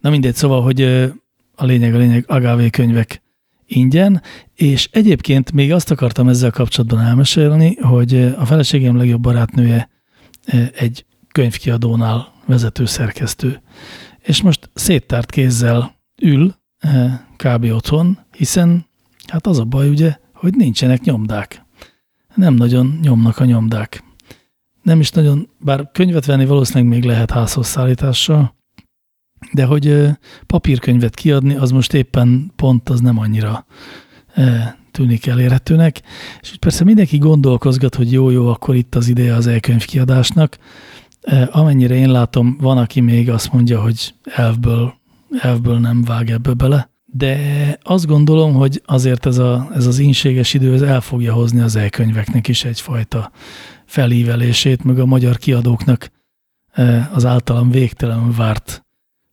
Na mindegy, szóval, hogy eh, a lényeg, a lényeg, Agave könyvek ingyen, és egyébként még azt akartam ezzel kapcsolatban elmesélni, hogy eh, a feleségem legjobb barátnője egy könyvkiadónál vezető szerkesztő, és most széttárt kézzel ül, kb. otthon, hiszen hát az a baj ugye, hogy nincsenek nyomdák. Nem nagyon nyomnak a nyomdák. Nem is nagyon, bár könyvet venni valószínűleg még lehet házhoz szállítással, de hogy papírkönyvet kiadni, az most éppen pont az nem annyira tűnik elérhetőnek. És persze mindenki gondolkozgat, hogy jó-jó, akkor itt az ideje az elkönyv kiadásnak. Amennyire én látom, van, aki még azt mondja, hogy elvből elvből nem vág ebbe bele, de azt gondolom, hogy azért ez, a, ez az inséges idő ez el fogja hozni az elkönyveknek is egyfajta felívelését, meg a magyar kiadóknak e, az általam végtelen várt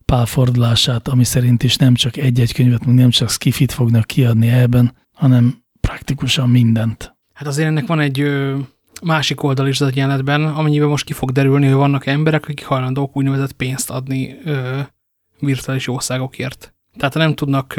pálfordulását, ami szerint is nem csak egy-egy könyvet, meg nem csak skifit fognak kiadni ebben, hanem praktikusan mindent. Hát azért ennek van egy másik oldal is az egyenletben, amennyiben most ki fog derülni, hogy vannak emberek, akik hajlandók úgynevezett pénzt adni ö, virtuális jószágokért. Tehát ha nem tudnak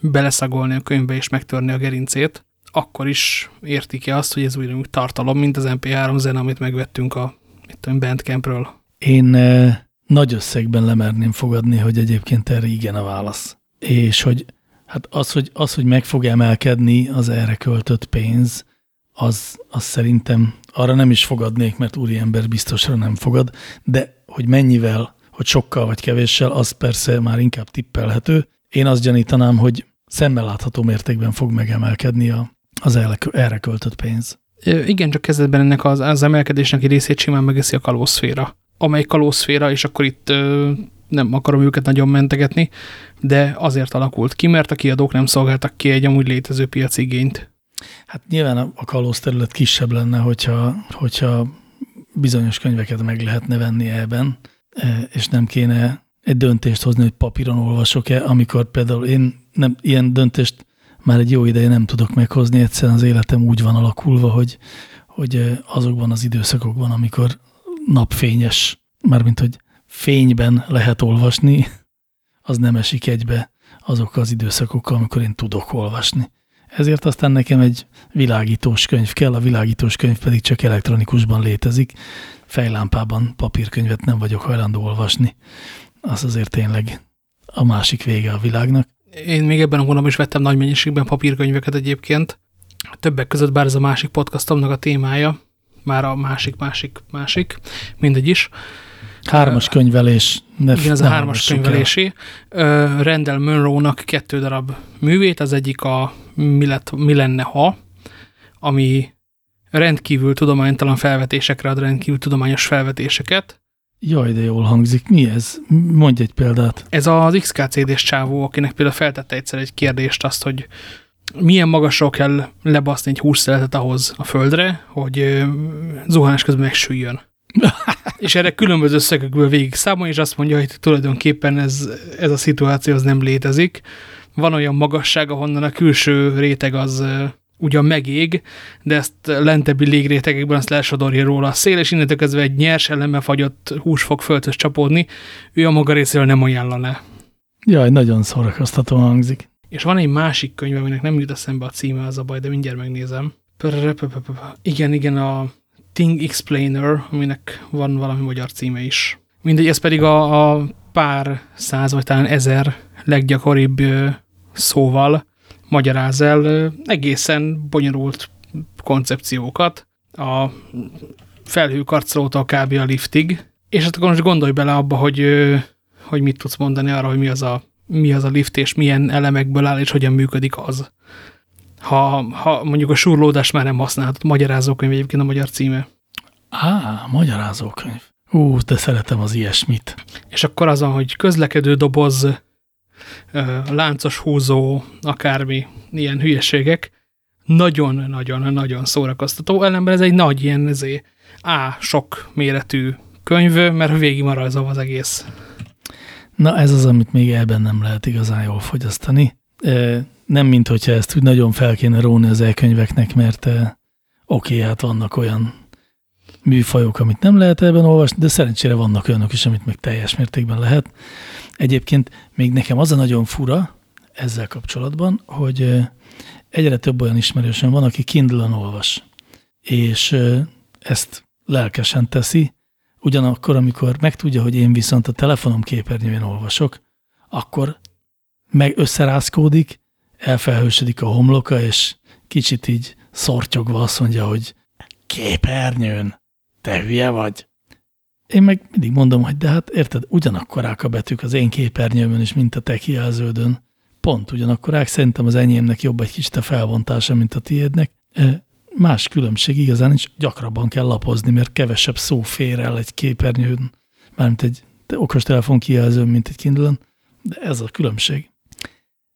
beleszagolni a könyvbe és megtörni a gerincét, akkor is értik-e azt, hogy ez ugyanúgy tartalom, mint az MP3 zene, amit megvettünk a tudom, Bandcampről. Én e, nagy összegben lemerném fogadni, hogy egyébként erre igen a válasz. És hogy hát az, hogy, az, hogy meg fog emelkedni az erre költött pénz, az, az szerintem arra nem is fogadnék, mert úriember biztosra nem fogad, de hogy mennyivel, hogy sokkal vagy kevéssel, az persze már inkább tippelhető. Én azt gyanítanám, hogy szemmel látható mértékben fog megemelkedni a, az erre költött pénz. Igen, csak kezdetben ennek az, az emelkedésnek egy részét simán megeszi a kalószféra. Amely kalószféra, és akkor itt ö, nem akarom őket nagyon mentegetni, de azért alakult ki, mert a kiadók nem szolgáltak ki egy amúgy létező piaci igényt. Hát nyilván a kalóz terület kisebb lenne, hogyha, hogyha bizonyos könyveket meg lehetne venni ebben, és nem kéne egy döntést hozni, hogy papíron olvasok-e, amikor például én nem, ilyen döntést már egy jó ideje nem tudok meghozni, egyszerűen az életem úgy van alakulva, hogy, hogy azokban az időszakokban, amikor napfényes, mármint hogy fényben lehet olvasni, az nem esik egybe azokkal az időszakokkal, amikor én tudok olvasni. Ezért aztán nekem egy világítós könyv kell, a világítós könyv pedig csak elektronikusban létezik. Fejlámpában papírkönyvet nem vagyok hajlandó olvasni. Az azért tényleg a másik vége a világnak. Én még ebben a hónapban is vettem nagy mennyiségben papírkönyveket egyébként. Többek között, bár ez a másik podcastomnak a témája, már a másik, másik, másik, mindegy is. Hármas könyvelés. Ne, Igen, ez a hármas könyvelési. El. Rendel Monroe-nak kettő darab művét, az egyik a Mi, lett, mi lenne ha, ami rendkívül tudománytalan felvetésekre ad rendkívül tudományos felvetéseket. Jaj, de jól hangzik. Mi ez? Mondj egy példát. Ez az XKCD-s csávó, akinek például feltette egyszer egy kérdést azt, hogy milyen magasról kell lebaszni egy húszszeletet ahhoz a földre, hogy zuhanás közben megsüljön. és erre különböző szögekből végig számol, és azt mondja, hogy tulajdonképpen ez, ez a szituáció az nem létezik. Van olyan magasság, ahonnan a külső réteg az ugyan megég, de ezt lentebbi légrétegekben azt lesodorja róla a szél, és innentől kezdve egy nyers eleme fagyott hús fog földhöz csapódni, ő a maga részéről nem ajánlaná. Jaj, nagyon szórakoztató hangzik. És van egy másik könyv, aminek nem jut eszembe a címe, az a baj, de mindjárt megnézem. Igen, igen, a Thing Explainer, aminek van valami magyar címe is. Mindegy, ez pedig a, a pár száz vagy talán ezer leggyakoribb szóval magyaráz el egészen bonyolult koncepciókat, a felhőkarcolótól kb. a liftig, és hát akkor most gondolj bele abba, hogy, hogy mit tudsz mondani arra, hogy mi az, a, mi az a lift, és milyen elemekből áll, és hogyan működik az. Ha, ha mondjuk a surlódás már nem használható, magyarázókönyv egyébként a magyar címe. Á, magyarázókönyv. Ú, de szeretem az ilyesmit. És akkor azon, hogy közlekedő doboz, láncos húzó, akármi, ilyen hülyeségek, nagyon-nagyon-nagyon szórakoztató, ellenben ez egy nagy ilyen ezé, A sok méretű könyv, mert végig marajzom az egész. Na ez az, amit még ebben nem lehet igazán jól fogyasztani. Nem, mint hogyha ezt úgy nagyon fel kéne róni az elkönyveknek, mert oké, okay, hát vannak olyan műfajok, amit nem lehet ebben olvasni, de szerencsére vannak olyanok is, amit meg teljes mértékben lehet. Egyébként még nekem az a nagyon fura ezzel kapcsolatban, hogy egyre több olyan ismerősöm van, aki Kindle-on olvas, és ezt lelkesen teszi, ugyanakkor, amikor megtudja, hogy én viszont a telefonom képernyőjén olvasok, akkor meg összerázkódik, elfelhősödik a homloka, és kicsit így szortyogva azt mondja, hogy képernyőn, te hülye vagy. Én meg mindig mondom, hogy de hát érted, ugyanakkorák a betűk az én képernyőmön is, mint a te kijelződön. Pont ugyanakkorák, szerintem az enyémnek jobb egy kicsit a felbontása, mint a tiédnek. Más különbség igazán is gyakrabban kell lapozni, mert kevesebb szó fér el egy képernyőn, mármint egy okostelefon kijelzőn, mint egy kindle de ez a különbség.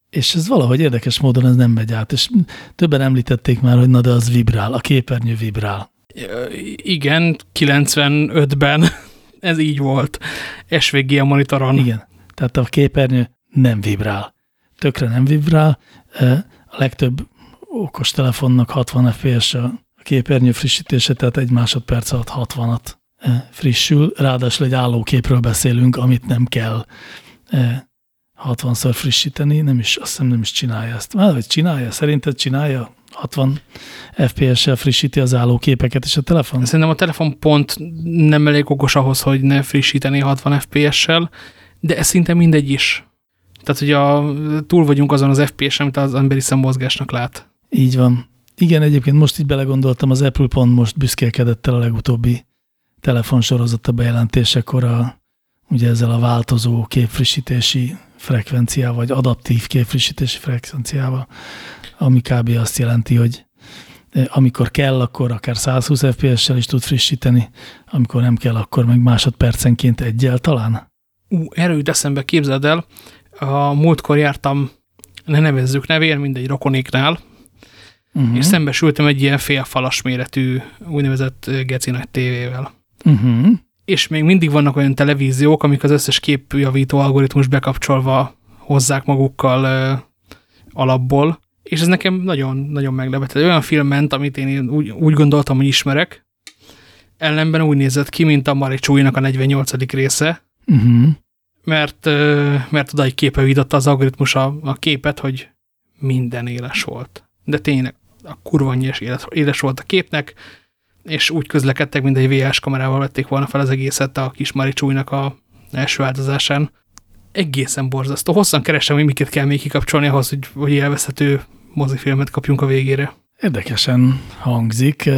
És ez valahogy érdekes módon ez nem megy át, és többen említették már, hogy na de az vibrál, a képernyő vibrál. Igen, 95-ben ez így volt. SVG a monitoron. Igen, tehát a képernyő nem vibrál. Tökre nem vibrál. A legtöbb okostelefonnak 60 fps a képernyő frissítése, tehát egy másodperc alatt 60-at frissül, ráadásul egy állóképről beszélünk, amit nem kell 60-szor frissíteni, nem is, azt hiszem nem is csinálja ezt. Már, vagy csinálja? Szerinted csinálja? 60 FPS-sel frissíti az állóképeket és a telefon? Szerintem a telefon pont nem elég okos ahhoz, hogy ne frissíteni 60 FPS-sel, de ez szinte mindegy is. Tehát, hogy a, túl vagyunk azon az FPS, amit az emberi szemmozgásnak lát. Így van. Igen, egyébként most így belegondoltam, az Apple pont most büszkélkedett el a legutóbbi telefonsorozata bejelentésekor a, ugye ezzel a változó képfrissítési frekvenciával, vagy adaptív képfrissítési frekvenciával, ami kb. azt jelenti, hogy eh, amikor kell, akkor akár 120 FPS-sel is tud frissíteni, amikor nem kell, akkor meg másodpercenként egyel talán. Ú, erről jut eszembe, képzeld el, a múltkor jártam, ne nevezzük nevén, mindegy rokonéknál, uh -huh. és szembesültem egy ilyen félfalas méretű úgynevezett geci nagy tévével. Uh -huh. És még mindig vannak olyan televíziók, amik az összes képjavító algoritmus bekapcsolva hozzák magukkal ö, alapból, és ez nekem nagyon-nagyon meglepett. Olyan film ment, amit én úgy, úgy gondoltam, hogy ismerek, ellenben úgy nézett ki, mint a Mari Csúlynak a 48. része, uh -huh. mert, mert oda egy képe vidatta az algoritmus a, a képet, hogy minden éles volt. De tényleg a kurva éles, éles volt a képnek, és úgy közlekedtek, mint egy VHS kamerával vették volna fel az egészet a kis Mari Csúlynak a első áldozásán. Egészen borzasztó. Hosszan keresem, hogy miket kell még kikapcsolni ahhoz, hogy, hogy élvezhető mozifilmet kapjunk a végére. Érdekesen hangzik,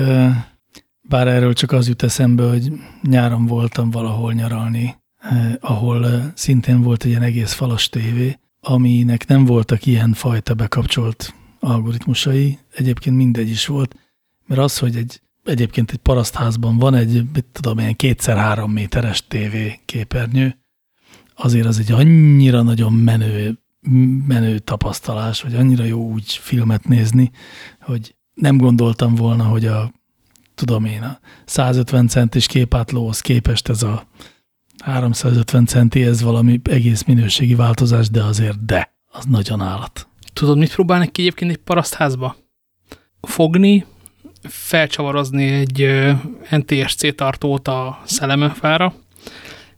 bár erről csak az jut eszembe, hogy nyáron voltam valahol nyaralni, ahol szintén volt egy ilyen egész falas tévé, aminek nem voltak ilyen fajta bekapcsolt algoritmusai, egyébként mindegy is volt, mert az, hogy egy egyébként egy parasztházban van egy, mit tudom, ilyen kétszer-három méteres TV képernyő, azért az egy annyira nagyon menő, menő tapasztalás, vagy annyira jó úgy filmet nézni, hogy nem gondoltam volna, hogy a, tudom én, a 150 centis képátlóhoz képest ez a 350 centi, ez valami egész minőségi változás, de azért de, az nagyon állat. Tudod, mit próbálnak ki egyébként egy parasztházba? Fogni, felcsavarozni egy NTSC tartót a szellemefára,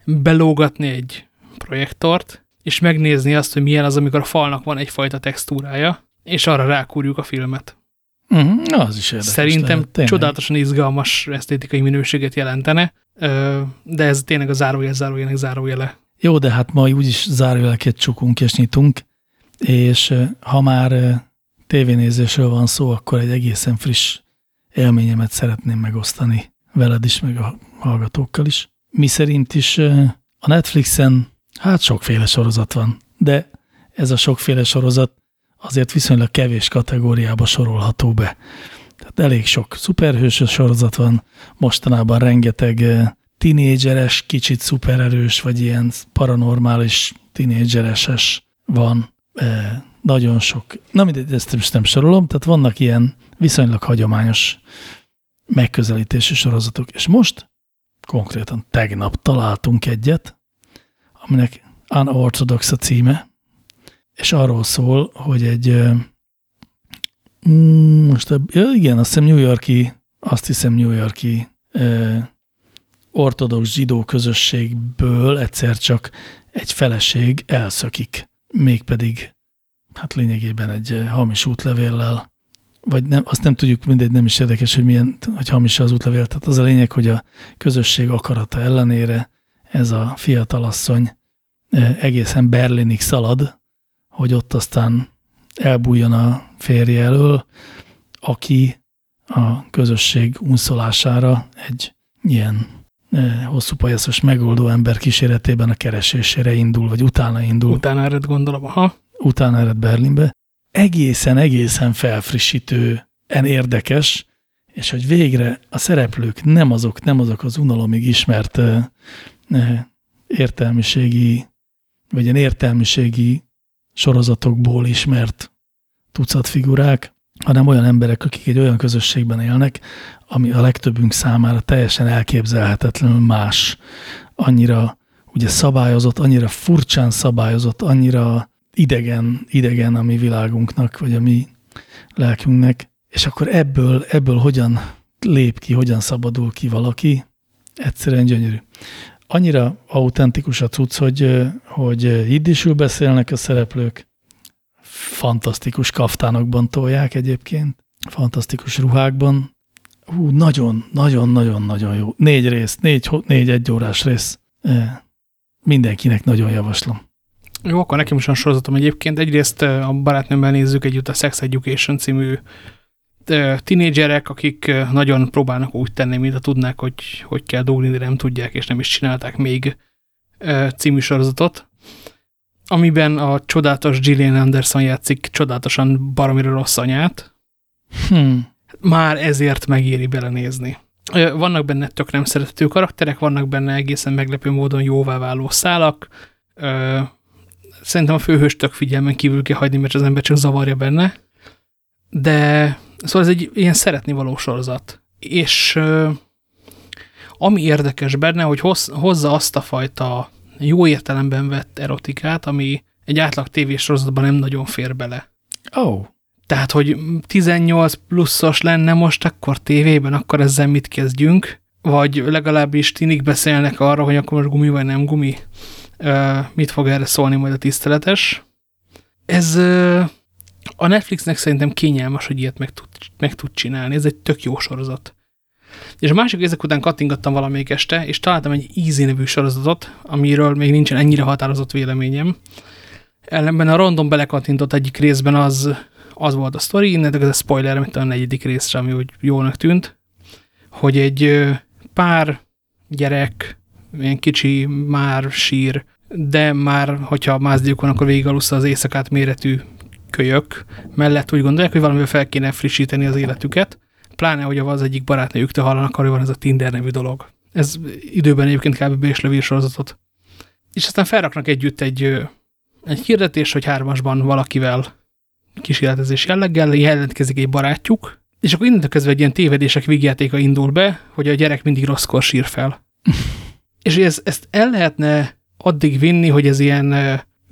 belógatni egy projektort, és megnézni azt, hogy milyen az, amikor a falnak van egyfajta textúrája, és arra rákúrjuk a filmet. Uh mhm, -huh, az is érdekes. Szerintem lehet, csodálatosan izgalmas esztétikai minőséget jelentene, de ez tényleg a zárójel zárójelnek zárójele. Jó, de hát ma úgyis zárójeleket csukunk és nyitunk, és ha már tévénézésről van szó, akkor egy egészen friss élményemet szeretném megosztani veled is, meg a hallgatókkal is. Mi szerint is a Netflixen hát sokféle sorozat van, de ez a sokféle sorozat azért viszonylag kevés kategóriába sorolható be. Tehát elég sok szuperhősös sorozat van, mostanában rengeteg tinédzseres, kicsit szupererős, vagy ilyen paranormális tinédzsereses van. E, nagyon sok. Na mindegy, ezt most nem sorolom, tehát vannak ilyen viszonylag hagyományos megközelítési sorozatok. És most konkrétan tegnap találtunk egyet, aminek Unorthodox a címe, és arról szól, hogy egy mm, most igen, azt hiszem New Yorki, azt hiszem New Yorki ortodox zsidó közösségből egyszer csak egy feleség elszökik, mégpedig hát lényegében egy hamis útlevéllel, vagy nem, azt nem tudjuk, mindegy, nem is érdekes, hogy milyen, hogy hamis az útlevél. Tehát az a lényeg, hogy a közösség akarata ellenére ez a fiatalasszony egészen Berlinig szalad, hogy ott aztán elbújjon a férje elől, aki a közösség unszolására egy ilyen hosszú pajaszos megoldó ember kíséretében a keresésére indul, vagy utána indul. Utána ered gondolom, aha. Utána ered Berlinbe. Egészen, egészen felfrissítően érdekes, és hogy végre a szereplők nem azok, nem azok az unalomig ismert értelmiségi, vagy ilyen értelmiségi sorozatokból ismert tucat figurák, hanem olyan emberek, akik egy olyan közösségben élnek, ami a legtöbbünk számára teljesen elképzelhetetlenül más, annyira ugye szabályozott, annyira furcsán szabályozott, annyira idegen, idegen a mi világunknak, vagy a mi lelkünknek, és akkor ebből, ebből hogyan lép ki, hogyan szabadul ki valaki, egyszerűen gyönyörű. Annyira autentikus a cucc, hogy, hogy iddisül beszélnek a szereplők, fantasztikus kaftánokban tolják egyébként, fantasztikus ruhákban. Hú, nagyon, nagyon, nagyon, nagyon jó. Négy rész, négy, négy egyórás rész. Mindenkinek nagyon javaslom. Jó, akkor nekem is van sorozatom egyébként. Egyrészt a barátnőmmel nézzük együtt a Sex Education című tinédzserek, akik nagyon próbálnak úgy tenni, mint a tudnák, hogy hogy kell dugni, de nem tudják, és nem is csinálták még című sorozatot, amiben a csodálatos Gillian Anderson játszik csodálatosan baromira rossz anyát. Hmm. Már ezért megéri belenézni. Vannak benne tök nem szerethető karakterek, vannak benne egészen meglepő módon jóvá váló szálak. Szerintem a főhős tök figyelmen kívül kell hagyni, mert az ember csak zavarja benne. De Szóval ez egy ilyen szeretni való sorozat. És ami érdekes benne, hogy hozza azt a fajta jó értelemben vett erotikát, ami egy átlag tévésorozatban nem nagyon fér bele. Oh. Tehát, hogy 18 pluszos lenne most akkor tévében, akkor ezzel mit kezdjünk? Vagy legalábbis tinik beszélnek arra, hogy akkor most gumi vagy nem gumi? mit fog erre szólni majd a tiszteletes? Ez a Netflixnek szerintem kényelmes, hogy ilyet meg tud, meg tud csinálni. Ez egy tök jó sorozat. És a másik ezek után kattingattam valamelyik este, és találtam egy Easy nevű sorozatot, amiről még nincsen ennyire határozott véleményem. Ellenben a random belekattintott egyik részben az, az volt a sztori, innentől ez a spoiler, mint a negyedik részre, ami úgy jónak tűnt, hogy egy pár gyerek, ilyen kicsi, már sír, de már, hogyha mázdiukon, akkor végig az éjszakát méretű kölyök mellett úgy gondolják, hogy valamivel fel kéne frissíteni az életüket, pláne, hogy az egyik barátnőjüktől hallanak, hogy van ez a Tinder nevű dolog. Ez időben egyébként kb. béslövér sorozatot. És aztán felraknak együtt egy, egy hirdetés, hogy hármasban valakivel kísérletezés jelleggel jelentkezik egy barátjuk, és akkor innentől kezdve egy ilyen tévedések végjátéka indul be, hogy a gyerek mindig rosszkor sír fel. és ez, ezt el lehetne addig vinni, hogy ez ilyen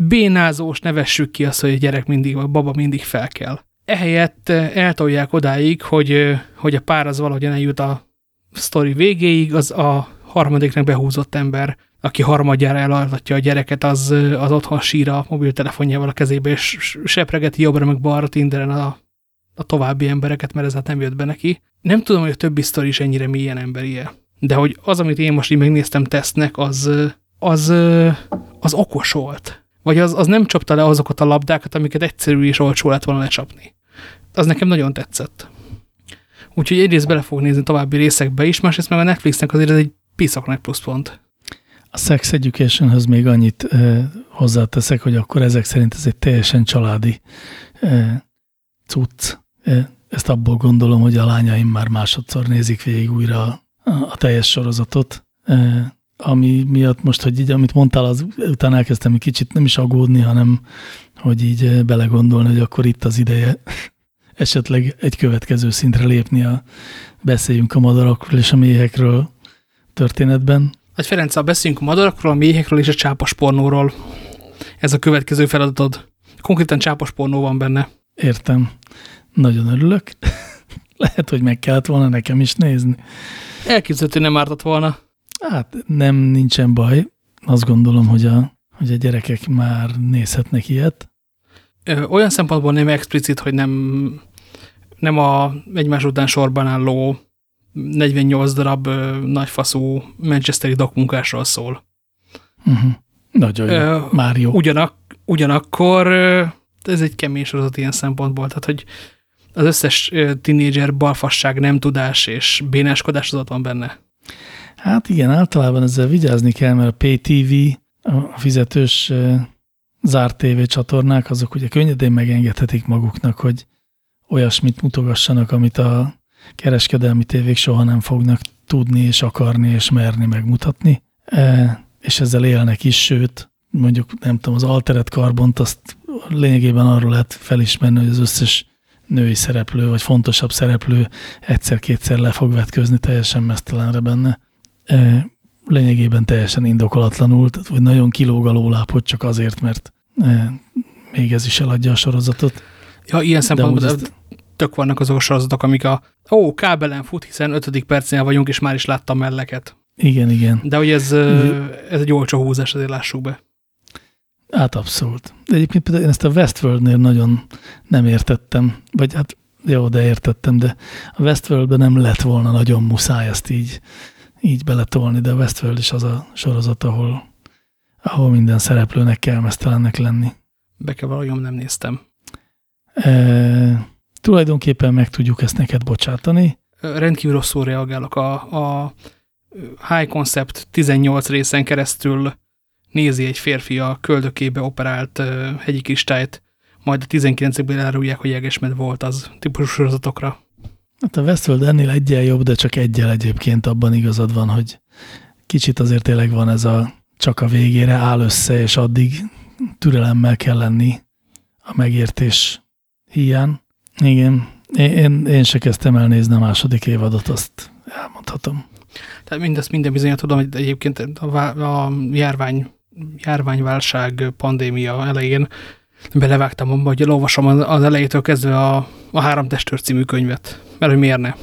bénázós, nevessük ki azt, hogy a gyerek mindig, a baba mindig fel kell. Ehelyett eh, eltolják odáig, hogy, eh, hogy a pár az valahogyan eljut a sztori végéig, az a harmadiknak behúzott ember, aki harmadjára elaltatja a gyereket, az, eh, az otthon sír a mobiltelefonjával a kezébe, és sepregeti jobbra meg balra Tinderen a, a további embereket, mert ez hát nem jött be neki. Nem tudom, hogy a többi sztori is ennyire mélyen emberie. De hogy az, amit én most így megnéztem tesztnek, az, az, az okos volt vagy az, az nem csapta le azokat a labdákat, amiket egyszerű és olcsó lett volna lecsapni. Az nekem nagyon tetszett. Úgyhogy egyrészt bele fog nézni további részekbe is, másrészt meg a Netflixnek azért ez egy piszak nagy pluszpont. A Sex Educationhöz még annyit e, hozzáteszek, hogy akkor ezek szerint ez egy teljesen családi e, cucc. E, ezt abból gondolom, hogy a lányaim már másodszor nézik végig újra a, a teljes sorozatot. E, ami miatt most, hogy így, amit mondtál, az utána elkezdtem egy kicsit nem is aggódni, hanem hogy így eh, belegondolni, hogy akkor itt az ideje esetleg egy következő szintre lépni a beszéljünk a madarakról és a méhekről történetben. Hát Ferenc, beszéljünk a madarakról, a méhekről és a csápas pornóról. Ez a következő feladatod. Konkrétan csápas pornó van benne. Értem. Nagyon örülök. Lehet, hogy meg kellett volna nekem is nézni. Elképzelhető nem ártott volna. Hát nem, nincsen baj. Azt gondolom, hogy a, hogy a gyerekek már nézhetnek ilyet. Olyan szempontból nem explicit, hogy nem, nem a egymás után sorban álló 48 darab nagyfaszú manchesteri dokmunkásról szól. Uh mhm. -huh. Nagyon jó. Uh, már jó. Ugyanak, ugyanakkor ez egy kemény sorozat ilyen szempontból, tehát hogy az összes tinédzser balfasság, nem tudás és bénáskodás az ott van benne. Hát igen, általában ezzel vigyázni kell, mert a PTV, a fizetős zárt TV csatornák, azok ugye könnyedén megengedhetik maguknak, hogy olyasmit mutogassanak, amit a kereskedelmi tévék soha nem fognak tudni és akarni és merni megmutatni. És ezzel élnek is, sőt, mondjuk nem tudom, az alteret karbont, azt lényegében arról lehet felismerni, hogy az összes női szereplő, vagy fontosabb szereplő egyszer-kétszer le fog vetközni teljesen mesztelenre benne lényegében teljesen indokolatlanul, tehát hogy nagyon kilóg a lóláp, hogy csak azért, mert még ez is eladja a sorozatot. Ja, ilyen szempontból ezt... tök vannak azok a sorozatok, amik a ó, kábelen fut, hiszen ötödik percnél vagyunk, és már is láttam melleket. Igen, igen. De hogy ez, ez egy olcsó húzás, azért lássuk be. Hát abszolút. De egyébként például én ezt a Westworldnél nagyon nem értettem, vagy hát jó, de értettem, de a Westworldben nem lett volna nagyon muszáj ezt így, így beletolni, de a Westworld is az a sorozat, ahol, ahol minden szereplőnek kell mesztelennek lenni. Be kell valójában nem néztem. E, tulajdonképpen meg tudjuk ezt neked bocsátani. Rendkívül rosszul reagálok. A, a High Concept 18 részen keresztül nézi egy férfi a köldökébe operált hegyi kistájt, majd a 19-ből elárulják, hogy jegesmed volt az típusú sorozatokra. Hát a Westworld ennél egyel jobb, de csak egyel egyébként abban igazad van, hogy kicsit azért tényleg van ez a csak a végére áll össze, és addig türelemmel kell lenni a megértés hiány. Igen, én, én, se kezdtem el nézni a második évadot, azt elmondhatom. Tehát mindezt minden bizonyat tudom, hogy egyébként a, a járvány, járványválság pandémia elején belevágtam abba, hogy elolvasom az elejétől kezdve a, a Három testőr című könyvet. Mert hogy miért ne?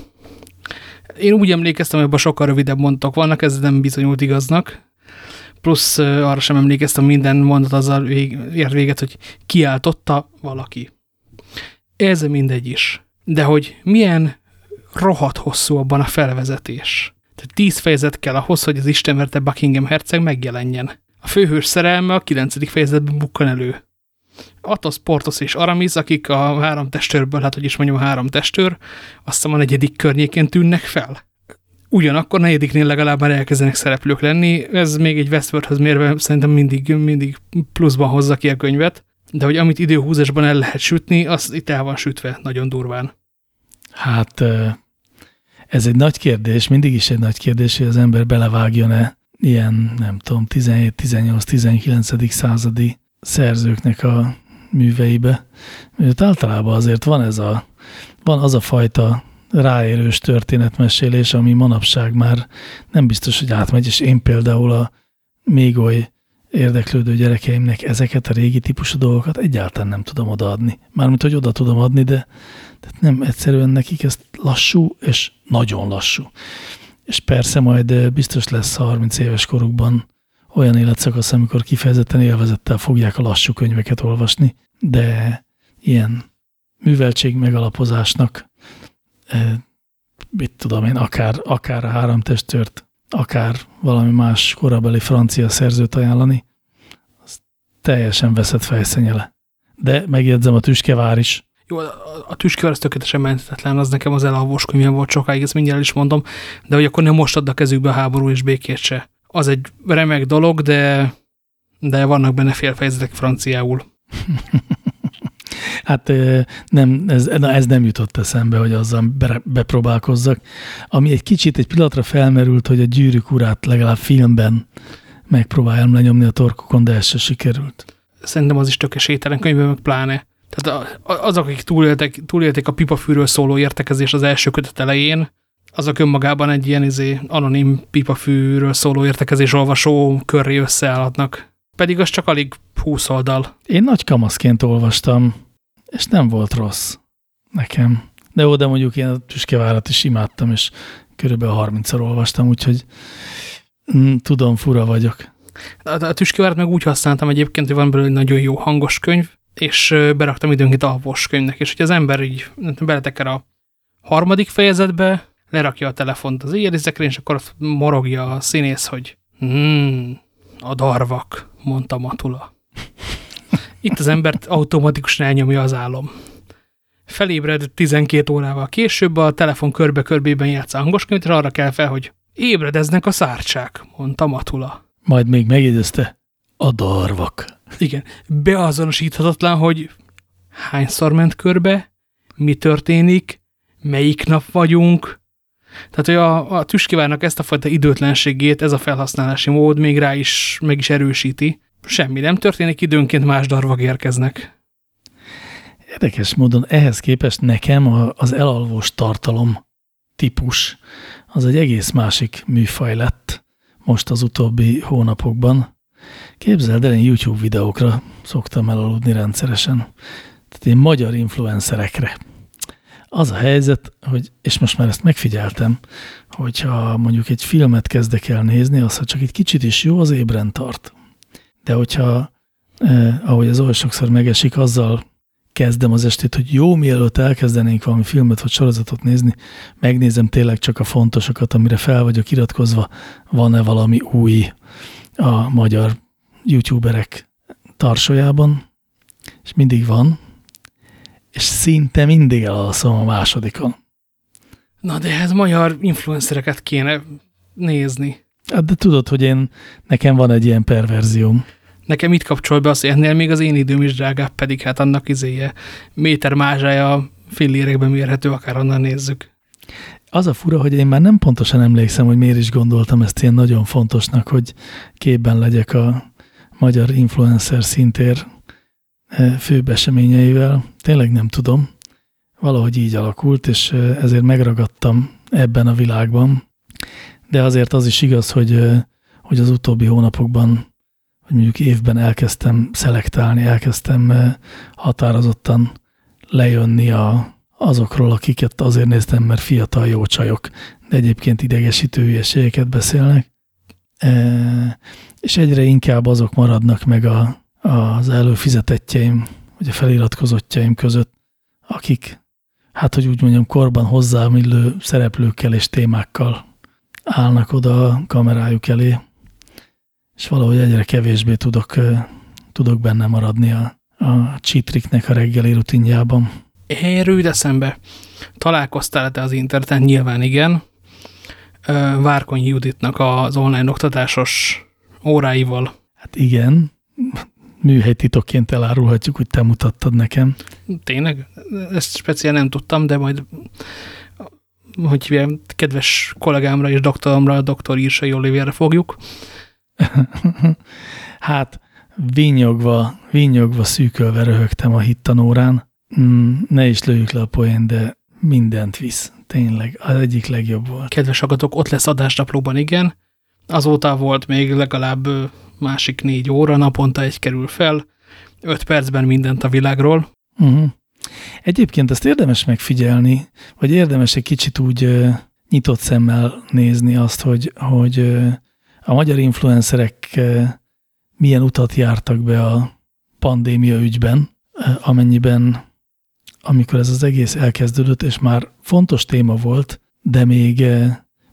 Én úgy emlékeztem, hogy abban sokkal rövidebb mondatok vannak, ez nem bizonyult igaznak. Plusz arra sem emlékeztem, minden mondat azzal vég, ért véget, hogy kiáltotta valaki. Ez mindegy is. De hogy milyen rohadt hosszú abban a felvezetés. Tehát tíz fejezet kell ahhoz, hogy az istenverte Buckingham herceg megjelenjen. A főhős szerelme a kilencedik fejezetben bukkan elő. Atos, Portos és Aramis, akik a három testőrből, hát hogy is mondjam, a három testőr, azt a negyedik környékén tűnnek fel. Ugyanakkor negyediknél legalább már elkezdenek szereplők lenni, ez még egy Westworldhöz mérve szerintem mindig, mindig pluszban hozza ki a könyvet, de hogy amit időhúzásban el lehet sütni, az itt el van sütve nagyon durván. Hát ez egy nagy kérdés, mindig is egy nagy kérdés, hogy az ember belevágjon-e ilyen, nem tudom, 17, 18, 19. századi szerzőknek a műveibe. Mert általában azért van ez a, van az a fajta ráérős történetmesélés, ami manapság már nem biztos, hogy átmegy, és én például a még oly érdeklődő gyerekeimnek ezeket a régi típusú dolgokat egyáltalán nem tudom odaadni. Mármint, hogy oda tudom adni, de tehát nem egyszerűen nekik ez lassú, és nagyon lassú. És persze majd biztos lesz 30 éves korukban olyan életszakasz, amikor kifejezetten élvezettel fogják a lassú könyveket olvasni, de ilyen műveltség megalapozásnak, mit tudom én, akár, akár a három testőrt, akár valami más korabeli francia szerzőt ajánlani, az teljesen veszett fejszenyele. De megjegyzem, a tüskevár is. Jó, a, a tüskevár az tökéletesen mentetlen, az nekem az elalvós könyvem volt sokáig, ezt mindjárt is mondom, de hogy akkor nem most add kezükbe a háború és békét se az egy remek dolog, de, de vannak benne félfejezetek franciául. hát nem, ez, na ez nem jutott eszembe, hogy azzal be, bepróbálkozzak. Ami egy kicsit, egy pillanatra felmerült, hogy a gyűrűk urát legalább filmben megpróbáljam lenyomni a torkokon, de ez se sikerült. Szerintem az is tök esélytelen könyvben, meg pláne. Tehát azok, akik túléltek, túlélték a pipafűről szóló értekezés az első kötet elején, azok önmagában egy ilyen izé, anonim pipafűről szóló értekezés olvasó körré összeállhatnak. Pedig az csak alig 20 oldal. Én nagy kamaszként olvastam, és nem volt rossz nekem. De oda mondjuk én a tüskevárat is imádtam, és körülbelül 30-szor olvastam, úgyhogy mm, tudom, fura vagyok. A, a tüskevárat meg úgy használtam egyébként, hogy van belőle egy nagyon jó hangos könyv, és beraktam időnként alvos könyvnek, és hogy az ember így beleteker a harmadik fejezetbe, lerakja a telefont az éjjelizekre, és akkor morogja a színész, hogy hmm, a darvak, mondta Matula. Itt az embert automatikusan elnyomja az álom. Felébred 12 órával később, a telefon körbe-körbében játsz hangoskönyvet, és arra kell fel, hogy ébredeznek a szárcsák, mondta Matula. Majd még megjegyezte, a darvak. Igen, beazonosíthatatlan, hogy hányszor ment körbe, mi történik, melyik nap vagyunk, tehát, hogy a, a tüskivárnak ezt a fajta időtlenségét, ez a felhasználási mód még rá is, meg is erősíti. Semmi nem történik, időnként más darvak érkeznek. Érdekes módon ehhez képest nekem az elalvós tartalom típus az egy egész másik műfaj lett most az utóbbi hónapokban. Képzeld el, én YouTube videókra szoktam elaludni rendszeresen. Tehát én magyar influencerekre. Az a helyzet, hogy, és most már ezt megfigyeltem, hogyha mondjuk egy filmet kezdek el nézni, az, ha csak egy kicsit is jó, az ébren tart. De hogyha, eh, ahogy az oly sokszor megesik, azzal kezdem az estét, hogy jó, mielőtt elkezdenénk valami filmet vagy sorozatot nézni, megnézem tényleg csak a fontosokat, amire fel vagyok iratkozva, van-e valami új a magyar youtuberek tarsójában, és mindig van, és szinte mindig elalszom a másodikon. Na de ez magyar influencereket kéne nézni. Hát de tudod, hogy én, nekem van egy ilyen perverzióm. Nekem itt kapcsol be az, hogy ennél még az én időm is drágább, pedig hát annak izéje méter mázsája fillérekben mérhető, akár onnan nézzük. Az a fura, hogy én már nem pontosan emlékszem, hogy miért is gondoltam ezt ilyen nagyon fontosnak, hogy képben legyek a magyar influencer szintér főbb eseményeivel. Tényleg nem tudom. Valahogy így alakult, és ezért megragadtam ebben a világban. De azért az is igaz, hogy, hogy az utóbbi hónapokban hogy mondjuk évben elkezdtem szelektálni, elkezdtem határozottan lejönni a, azokról, akiket azért néztem, mert fiatal jó csajok, de egyébként idegesítő hülyeségeket beszélnek. E, és egyre inkább azok maradnak meg a, az előfizetettjeim, vagy a feliratkozottjaim között, akik, hát hogy úgy mondjam, korban hozzámillő szereplőkkel és témákkal állnak oda a kamerájuk elé és valahogy egyre kevésbé tudok, tudok benne maradni a, a csitriknek a reggeli rutinjában. Jut eszembe. Találkoztál te az interneten? Nyilván igen. Várkony Juditnak az online oktatásos óráival. Hát igen, műhelytitokként elárulhatjuk, hogy te mutattad nekem. Tényleg? Ezt speciál nem tudtam, de majd hogy kedves kollégámra és doktoromra, a doktor Írsai Olivérre fogjuk. hát vinyogva, vinyogva, szűkölve röhögtem a hittanórán. Mm, ne is lőjük le a poén, de mindent visz. Tényleg, az egyik legjobb volt. Kedves agatok, ott lesz adásnaplóban, igen. Azóta volt még legalább másik négy óra, naponta egy kerül fel, öt percben mindent a világról. Uh mhm. -huh. Egyébként ezt érdemes megfigyelni, vagy érdemes egy kicsit úgy uh, nyitott szemmel nézni azt, hogy, hogy uh, a magyar influencerek eh, milyen utat jártak be a pandémia ügyben, eh, amennyiben, amikor ez az egész elkezdődött, és már fontos téma volt, de még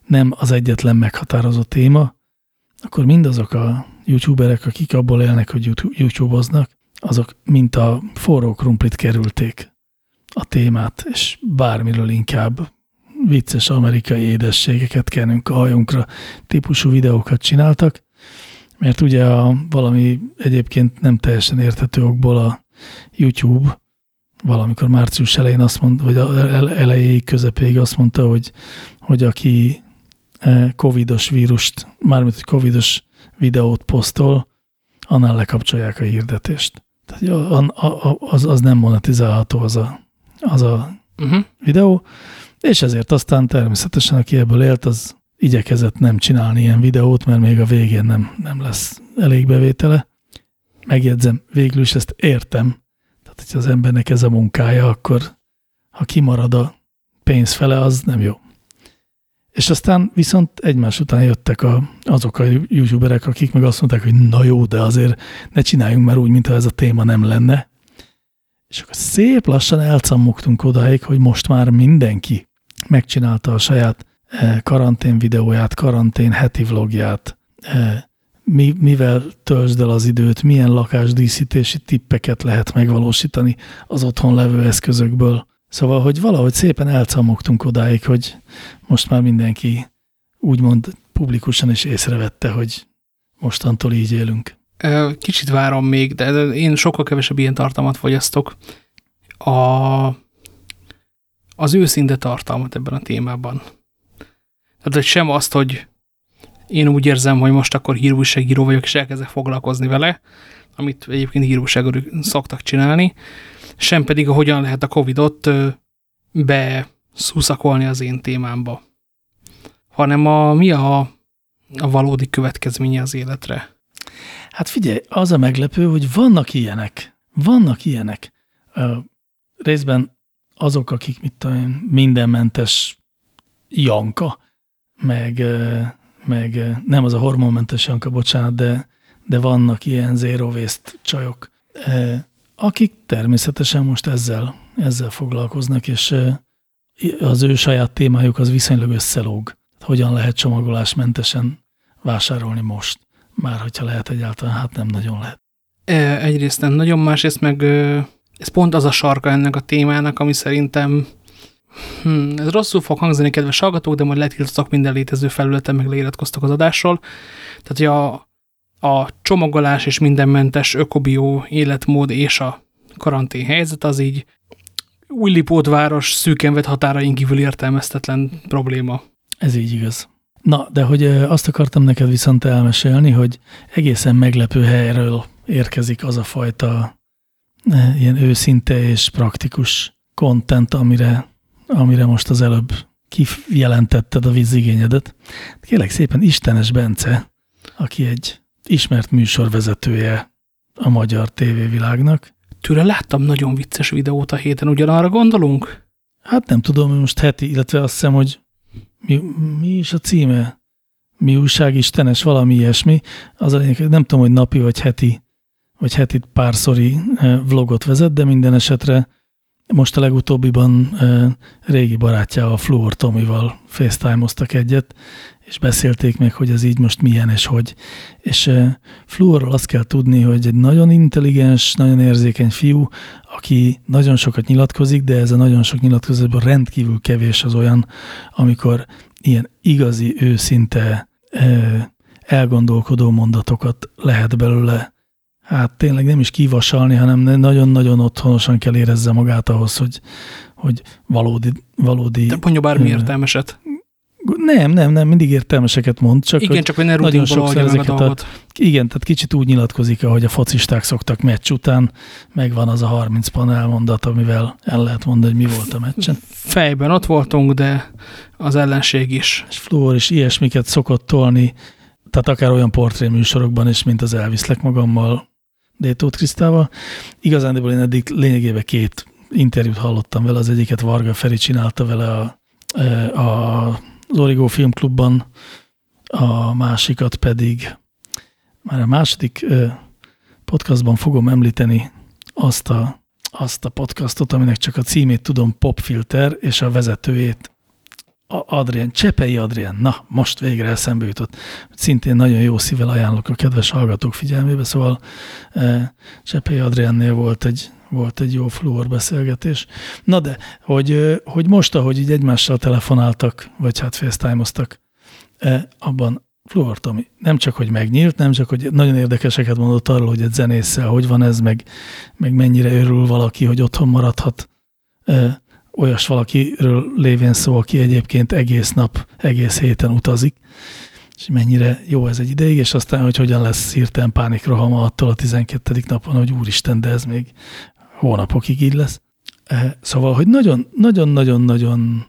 nem az egyetlen meghatározó téma, akkor mindazok a youtuberek, akik abból élnek, hogy youtube-oznak, azok mint a forró krumplit kerülték a témát, és bármiről inkább vicces amerikai édességeket kenünk a hajunkra típusú videókat csináltak, mert ugye a valami egyébként nem teljesen érthető okból a YouTube valamikor március elején azt mondta, vagy elejéig, közepéig azt mondta, hogy, hogy aki e, covidos vírust, mármint hogy covidos videót posztol, annál lekapcsolják a hirdetést. Tehát az, az nem monetizálható az a, az a uh -huh. videó, és ezért aztán természetesen, aki ebből élt, az igyekezett nem csinálni ilyen videót, mert még a végén nem, nem lesz elég bevétele. Megjegyzem, végül is ezt értem. Tehát, hogyha az embernek ez a munkája, akkor ha kimarad a pénz fele, az nem jó. És aztán viszont egymás után jöttek a, azok a youtuberek, akik meg azt mondták, hogy na jó, de azért ne csináljunk már úgy, mintha ez a téma nem lenne. És akkor szép lassan elcammogtunk odáig, hogy most már mindenki megcsinálta a saját eh, karantén videóját, karantén heti vlogját, mi, mivel töltsd el az időt, milyen lakásdíszítési tippeket lehet megvalósítani az otthon levő eszközökből. Szóval, hogy valahogy szépen elcamogtunk odáig, hogy most már mindenki úgymond publikusan is észrevette, hogy mostantól így élünk. Kicsit várom még, de én sokkal kevesebb ilyen tartalmat fogyasztok. A, az őszinte tartalmat ebben a témában. Tehát hogy sem azt, hogy én úgy érzem, hogy most akkor hírújságíró vagyok, és elkezdek foglalkozni vele, amit egyébként hírújságok szoktak csinálni, sem pedig, hogyan lehet a Covid-ot beszuszakolni az én témámba. Hanem a, mi a, a valódi következménye az életre. Hát figyelj, az a meglepő, hogy vannak ilyenek. Vannak ilyenek. részben azok, akik mit tudom, mindenmentes Janka, meg, meg nem az a hormonmentes Janka, bocsánat, de, de vannak ilyen zero waste csajok, akik természetesen most ezzel, ezzel foglalkoznak, és az ő saját témájuk az viszonylag összelóg. Hogyan lehet csomagolásmentesen vásárolni most? Már hogyha lehet egyáltalán, hát nem nagyon lehet. Egyrészt nem nagyon, másrészt meg ez pont az a sarka ennek a témának, ami szerintem hmm, ez rosszul fog hangzani, kedves hallgatók, de majd letiltottak minden létező felületen, meg leiratkoztak az adásról. Tehát, hogy a, a csomagolás és mindenmentes ökobió életmód és a karantén helyzet az így Újlipótváros szűken vett határain kívül értelmeztetlen probléma. Ez így igaz. Na, de hogy azt akartam neked viszont elmesélni, hogy egészen meglepő helyről érkezik az a fajta ilyen őszinte és praktikus content, amire, amire most az előbb kijelentetted a vízigényedet. Kérlek szépen Istenes Bence, aki egy ismert műsorvezetője a magyar tévévilágnak. Tőle láttam nagyon vicces videót a héten, ugyanarra gondolunk? Hát nem tudom, hogy most heti, illetve azt hiszem, hogy mi, mi is a címe? Mi újság istenes, valami ilyesmi. Az a lényeg, nem tudom, hogy napi vagy heti, vagy heti párszori eh, vlogot vezet, de minden esetre most a legutóbbiban régi barátjával, Fluor Tomival facetime egyet, és beszélték meg, hogy ez így most milyen és hogy. És Fluorról azt kell tudni, hogy egy nagyon intelligens, nagyon érzékeny fiú, aki nagyon sokat nyilatkozik, de ez a nagyon sok nyilatkozatban rendkívül kevés az olyan, amikor ilyen igazi, őszinte, elgondolkodó mondatokat lehet belőle hát tényleg nem is kivasalni, hanem nagyon-nagyon otthonosan kell érezze magát ahhoz, hogy, hogy valódi, valódi... De mondja bármi értelmeset. Nem, nem, nem, mindig értelmeseket mond, csak Igen, csak hogy ne nagyon sokszor ezeket a, a Igen, tehát kicsit úgy nyilatkozik, ahogy a focisták szoktak meccs után, megvan az a 30 panel mondat, amivel el lehet mondani, hogy mi volt a meccsen. Fejben ott voltunk, de az ellenség is. És Fluor is ilyesmiket szokott tolni, tehát akár olyan portréműsorokban is, mint az elviszlek magammal Détót Krisztával. Igazándiból én eddig lényegében két interjút hallottam vele, az egyiket Varga Feri csinálta vele a, e, a, az Origo Filmklubban, a másikat pedig már a második e, podcastban fogom említeni azt a, azt a podcastot, aminek csak a címét tudom, Popfilter, és a vezetőjét, Adrián, Csepei Adrián, na, most végre eszembe jutott. Szintén nagyon jó szívvel ajánlok a kedves hallgatók figyelmébe, szóval e, Csepei Adriánnél volt egy, volt egy jó fluor beszélgetés. Na de, hogy, hogy most, ahogy így egymással telefonáltak, vagy hát facetime-oztak, e, abban Fluor Tomi nem csak, hogy megnyílt, nem csak, hogy nagyon érdekeseket mondott arról, hogy egy zenésszel hogy van ez, meg, meg mennyire örül valaki, hogy otthon maradhat e, olyas valakiről lévén szó, aki egyébként egész nap, egész héten utazik, és mennyire jó ez egy ideig, és aztán, hogy hogyan lesz hirtelen pánikrohama attól a 12. napon, hogy úristen, de ez még hónapokig így lesz. Eh, szóval, hogy nagyon-nagyon-nagyon-nagyon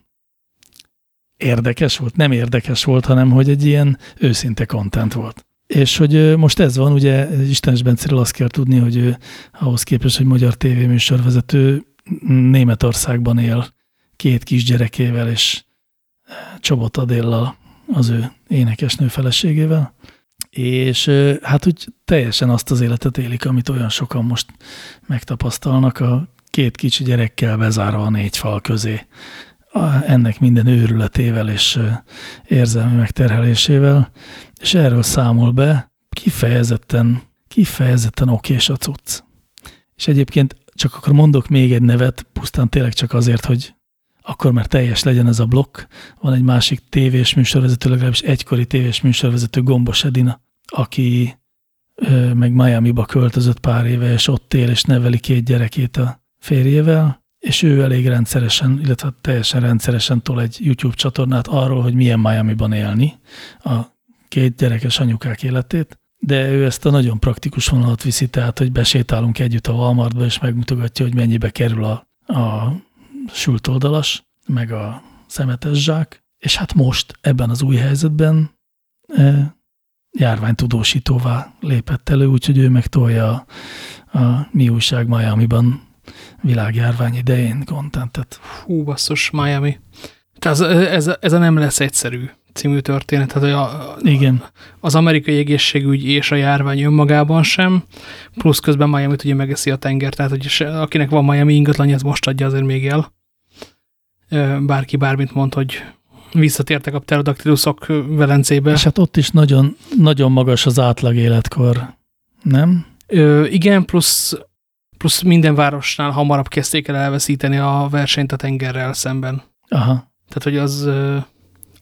érdekes volt, nem érdekes volt, hanem hogy egy ilyen őszinte kontent volt. És hogy most ez van, ugye Istenes Bencéről azt kell tudni, hogy ahhoz képest, hogy magyar tévéműsorvezető Németországban él két kisgyerekével és eh, Csobot Adéllal, az ő énekesnő feleségével, és eh, hát úgy teljesen azt az életet élik, amit olyan sokan most megtapasztalnak, a két kicsi gyerekkel bezárva a négy fal közé, ennek minden őrületével és eh, érzelmi megterhelésével, és erről számol be kifejezetten, kifejezetten okés a cucc. És egyébként csak akkor mondok még egy nevet, pusztán tényleg csak azért, hogy akkor már teljes legyen ez a blokk. Van egy másik tévés műsorvezető, legalábbis egykori tévés műsorvezető Gombos Edina, aki ö, meg Miami-ba költözött pár éve, és ott él, és neveli két gyerekét a férjével, és ő elég rendszeresen, illetve teljesen rendszeresen tol egy YouTube csatornát arról, hogy milyen Miami-ban élni a két gyerekes anyukák életét, de ő ezt a nagyon praktikus vonalat viszi, tehát, hogy besétálunk együtt a Walmartba, és megmutogatja, hogy mennyibe kerül a, a sült meg a szemetes zsák, és hát most ebben az új helyzetben e, járványtudósítóvá lépett elő, úgyhogy ő megtolja a, a mi újság Miami-ban világjárvány idején kontentet. Hú, basszus, Miami. Tehát ez, ez, ez nem lesz egyszerű című történet. Tehát a, Igen. Az amerikai egészségügy és a járvány önmagában sem, plusz közben Miami ugye megeszi a tenger, tehát hogy se, akinek van Miami ingatlan, ez most adja azért még el. Bárki bármit mond, hogy visszatértek a pterodaktiluszok Velencébe. És hát ott is nagyon, nagyon magas az átlag életkor, nem? Ö, igen, plusz, plusz minden városnál hamarabb kezdték el elveszíteni a versenyt a tengerrel szemben. Aha. Tehát, hogy az,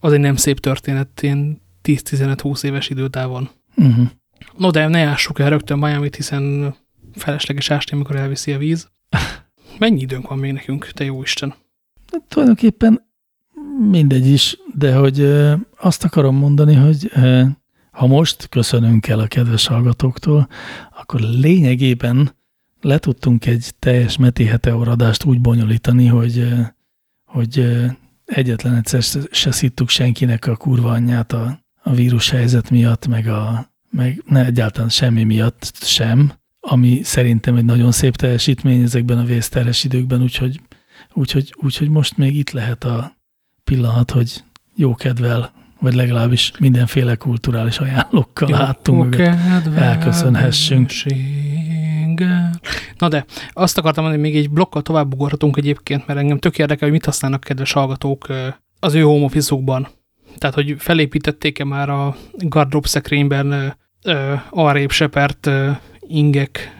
az egy nem szép történet, ilyen 10-15-20 éves időtávon. Uh -huh. No, de ne ássuk el rögtön Miami-t, hiszen felesleges ásni, amikor elviszi a víz. Mennyi időnk van még nekünk, te jó Isten? Hát, tulajdonképpen mindegy is, de hogy azt akarom mondani, hogy ha most köszönünk el a kedves hallgatóktól, akkor lényegében le tudtunk egy teljes Meti Heteoradást úgy bonyolítani, hogy, hogy egyetlen egyszer se szittuk senkinek a kurva anyját a, a vírus helyzet miatt, meg, a, meg ne egyáltalán semmi miatt sem, ami szerintem egy nagyon szép teljesítmény ezekben a vészteres időkben, úgyhogy, úgyhogy, úgyhogy most még itt lehet a pillanat, hogy jó kedvel, vagy legalábbis mindenféle kulturális ajánlókkal láttunk elköszönhessünk. Na de, azt akartam mondani, hogy még egy blokkal tovább ugorhatunk egyébként, mert engem tök érdekel, hogy mit használnak kedves hallgatók az ő home office Tehát, hogy felépítették-e már a gardrób szekrényben arrébb sepert ingek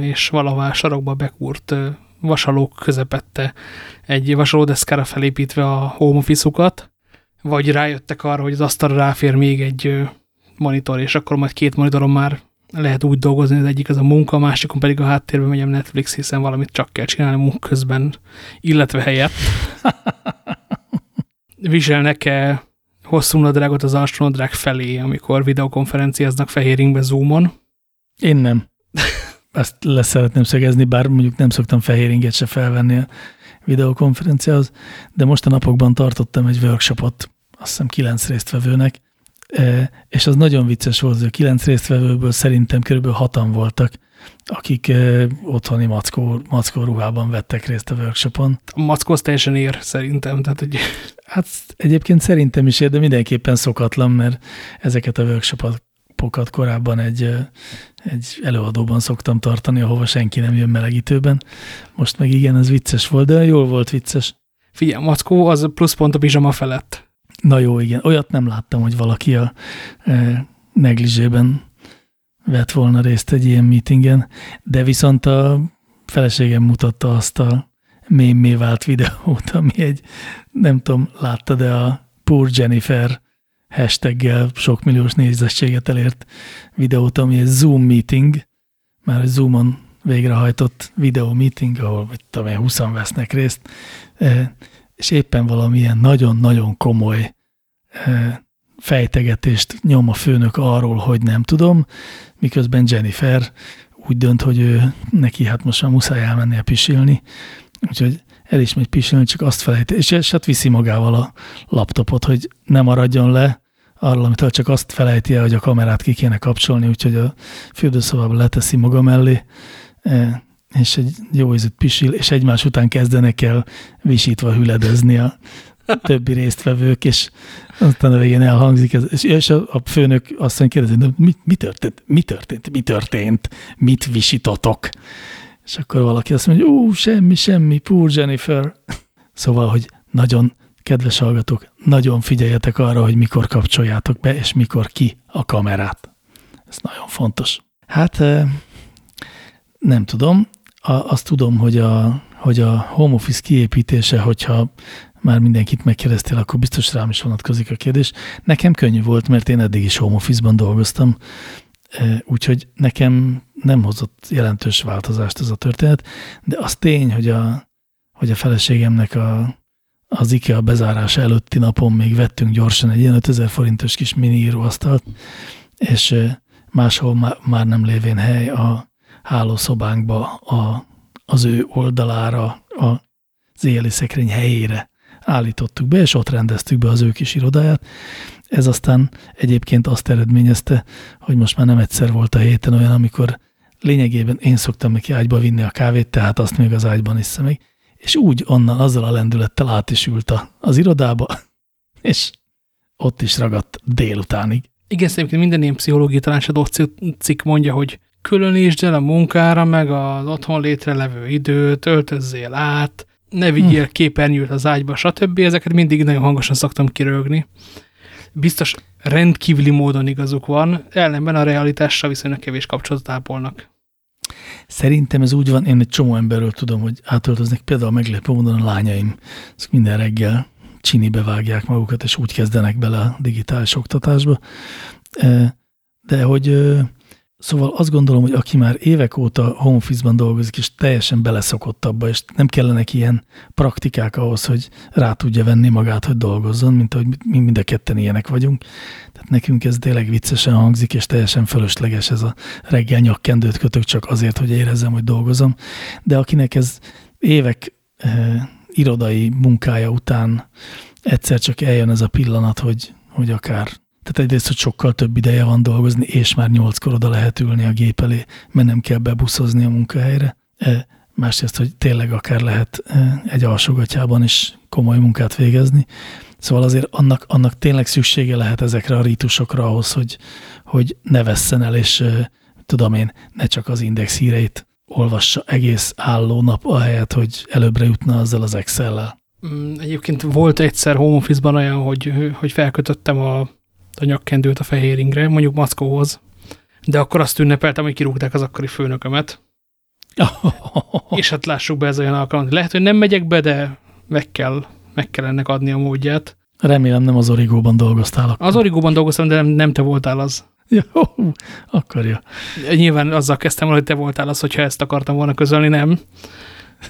és valahová sarokba bekúrt vasalók közepette egy vasalódeszkára felépítve a home office vagy rájöttek arra, hogy az asztalra ráfér még egy monitor, és akkor majd két monitoron már lehet úgy dolgozni, az egyik az a munka, a másikon pedig a háttérben megyem Netflix, hiszen valamit csak kell csinálni munka közben, illetve helyett. Viselnek-e hosszú nadrágot az alsó nadrág felé, amikor videokonferenciáznak fehéringbe Zoomon? Én nem. Ezt lesz szeretném szögezni, bár mondjuk nem szoktam fehéringet se felvenni a videokonferenciához, de most a napokban tartottam egy workshopot, azt hiszem kilenc résztvevőnek, e, és az nagyon vicces volt, hogy a kilenc résztvevőből szerintem kb. hatan voltak, akik e, otthoni mackó, mackó ruhában vettek részt a workshopon. A mackó az teljesen ér, szerintem. Tehát, hogy... Hát egyébként szerintem is ér, de mindenképpen szokatlan, mert ezeket a workshopokat pokat korábban egy, egy előadóban szoktam tartani, ahova senki nem jön melegítőben. Most meg igen, ez vicces volt, de jól volt vicces. Figyelj, Mackó az pluszpont a bizsama felett. Na jó, igen. Olyat nem láttam, hogy valaki a e, negligében vett volna részt egy ilyen meetingen, de viszont a feleségem mutatta azt a mémé vált videót, ami egy, nem tudom, látta, de a Poor Jennifer hashtaggel sok milliós nézettséget elért videót, ami egy Zoom meeting, már egy Zoomon végrehajtott videó meeting, ahol mit tudom én, 20 vesznek részt, e, és éppen valamilyen nagyon-nagyon komoly fejtegetést nyom a főnök arról, hogy nem tudom, miközben Jennifer úgy dönt, hogy ő, neki hát most már muszáj elmennie pisilni, úgyhogy el is megy pisilni, csak azt felejti, és, és hát viszi magával a laptopot, hogy ne maradjon le arról, amitől csak azt felejti el, hogy a kamerát ki kéne kapcsolni, úgyhogy a fürdőszobában leteszi maga mellé, és egy jó ízűt pisil, és egymás után kezdenek el visítva hüledezni a többi résztvevők, és aztán a végén elhangzik, ez, és a, a főnök azt kérdezi, mi, mi történt, mi történt, mi történt, mit visítotok? És akkor valaki azt mondja, ó, semmi, semmi, poor Jennifer. Szóval, hogy nagyon kedves hallgatók, nagyon figyeljetek arra, hogy mikor kapcsoljátok be, és mikor ki a kamerát. Ez nagyon fontos. Hát nem tudom. Azt tudom, hogy a, hogy a home office kiépítése, hogyha már mindenkit megkérdeztél, akkor biztos rám is vonatkozik a kérdés. Nekem könnyű volt, mert én eddig is home office-ban dolgoztam, úgyhogy nekem nem hozott jelentős változást ez a történet, de az tény, hogy a, hogy a feleségemnek a, az IKEA bezárása előtti napon még vettünk gyorsan egy ilyen 5000 forintos kis mini íróasztalt, és máshol már nem lévén hely a hálószobánkba a, az ő oldalára, az éjjeli szekrény helyére állítottuk be, és ott rendeztük be az ő kis irodáját. Ez aztán egyébként azt eredményezte, hogy most már nem egyszer volt a héten olyan, amikor lényegében én szoktam neki ágyba vinni a kávét, tehát azt még az ágyban iszem meg, és úgy onnan azzal a lendülettel át is ült az irodába, és ott is ragadt délutánig. Igen, szerintem minden ilyen pszichológiai tanácsadó cikk mondja, hogy különítsd el a munkára, meg az otthon létre levő időt, öltözzél át, ne vigyél hm. képernyőt az ágyba, stb. Ezeket mindig nagyon hangosan szoktam kirögni. Biztos rendkívüli módon igazuk van, ellenben a realitással viszonylag kevés kapcsolatot ápolnak. Szerintem ez úgy van, én egy csomó emberről tudom, hogy átöltöznek, például meglepő módon a lányaim, ezek minden reggel csinibe vágják magukat, és úgy kezdenek bele a digitális oktatásba. De hogy Szóval azt gondolom, hogy aki már évek óta home office-ban dolgozik, és teljesen beleszokott abba, és nem kellenek ilyen praktikák ahhoz, hogy rá tudja venni magát, hogy dolgozzon, mint ahogy mi mind a ketten ilyenek vagyunk. Tehát nekünk ez tényleg viccesen hangzik, és teljesen fölösleges ez a reggel nyakkendőt kötök csak azért, hogy érezzem, hogy dolgozom. De akinek ez évek eh, irodai munkája után egyszer csak eljön ez a pillanat, hogy, hogy akár tehát egyrészt, hogy sokkal több ideje van dolgozni, és már nyolckor oda lehet ülni a gép elé, mert nem kell bebuszozni a munkahelyre. E, másrészt, hogy tényleg akár lehet e, egy alsógatjában is komoly munkát végezni. Szóval azért annak, annak tényleg szüksége lehet ezekre a rítusokra ahhoz, hogy, hogy ne vesszen el, és e, tudom én, ne csak az index híreit olvassa egész álló nap, ahelyett, hogy előbbre jutna azzal az Excel-lel. Mm, egyébként volt egyszer home olyan, hogy, hogy felkötöttem a a nyakkendőt a fehéringre, mondjuk Mackóhoz, de akkor azt ünnepeltem, hogy kirúgták az akkori főnökömet. és hát lássuk be ez olyan alkalmat. Lehet, hogy nem megyek be, de meg kell, meg kell ennek adni a módját. Remélem nem az Origóban dolgoztál akkor. Az Origóban dolgoztam, de nem, nem te voltál az. Jó, akkor jó. Nyilván azzal kezdtem hogy te voltál az, hogyha ezt akartam volna közölni, nem.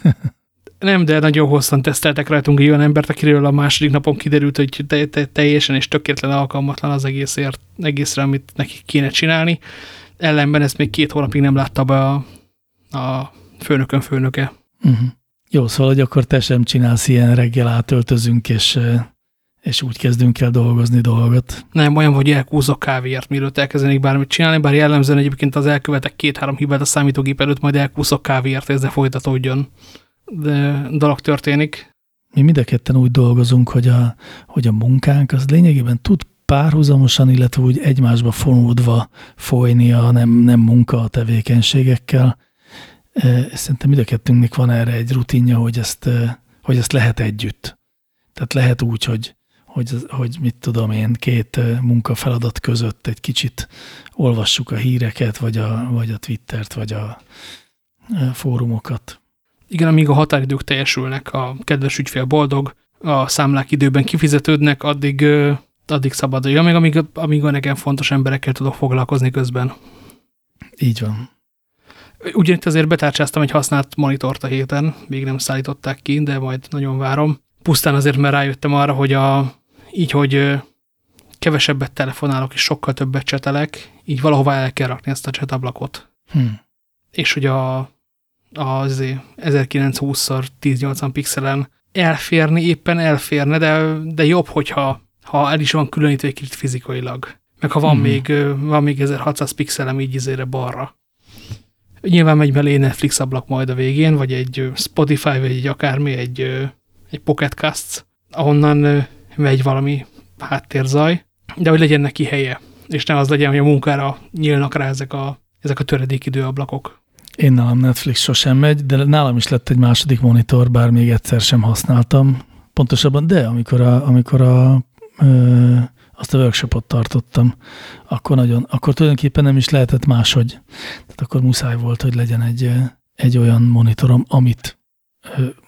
Nem, de nagyon hosszan teszteltek rajtunk egy olyan embert, akiről a második napon kiderült, hogy te, te, teljesen és tökéletlen alkalmatlan az egészért, egészre, amit neki kéne csinálni. Ellenben ezt még két hónapig nem látta be a, a főnökön főnöke. Uh mhm. -huh. Jó, szóval, hogy akkor te sem csinálsz ilyen reggel átöltözünk, és, és úgy kezdünk el dolgozni dolgot. Nem, olyan, hogy elkúzok kávéért, mielőtt elkezdenék bármit csinálni, bár jellemzően egyébként az elkövetek két-három hibát a számítógép előtt, majd elkúszok kávéért, ezzel folytatódjon de dolog történik. Mi mind a ketten úgy dolgozunk, hogy a, hogy a munkánk az lényegében tud párhuzamosan, illetve úgy egymásba fonódva folyni a nem, nem munka a tevékenységekkel. E, szerintem mind a kettőnknek van erre egy rutinja, hogy ezt, e, hogy ezt lehet együtt. Tehát lehet úgy, hogy, hogy, hogy mit tudom én, két e, munkafeladat között egy kicsit olvassuk a híreket, vagy a, vagy a Twittert, vagy a fórumokat. Igen, amíg a határidők teljesülnek, a kedves ügyfél boldog, a számlák időben kifizetődnek, addig, addig szabadulja, meg amíg, amíg a nekem fontos emberekkel tudok foglalkozni közben. Így van. Ugyanitt azért betárcsáztam egy használt monitort a héten, még nem szállították ki, de majd nagyon várom. Pusztán azért, mert rájöttem arra, hogy a, így, hogy kevesebbet telefonálok és sokkal többet csetelek, így valahová el kell rakni ezt a csetablakot. Hmm. És hogy a az 1920x1080 pixelen elférni, éppen elférne, de, de jobb, hogyha ha el is van különítve egy kicsit fizikailag. Meg ha van, hmm. még, van még 1600 pixelem így izére balra. Nyilván megy belé Netflix ablak majd a végén, vagy egy Spotify, vagy egy akármi, egy, egy Pocket Casts, ahonnan megy valami háttérzaj, de hogy legyen neki helye, és ne az legyen, hogy a munkára nyílnak rá ezek a, ezek a töredékidő ablakok. Én nálam Netflix sosem megy, de nálam is lett egy második monitor, bár még egyszer sem használtam. Pontosabban, de amikor, a, amikor a, ö, azt a workshopot tartottam, akkor, nagyon, akkor tulajdonképpen nem is lehetett máshogy. Tehát akkor muszáj volt, hogy legyen egy, egy olyan monitorom, amit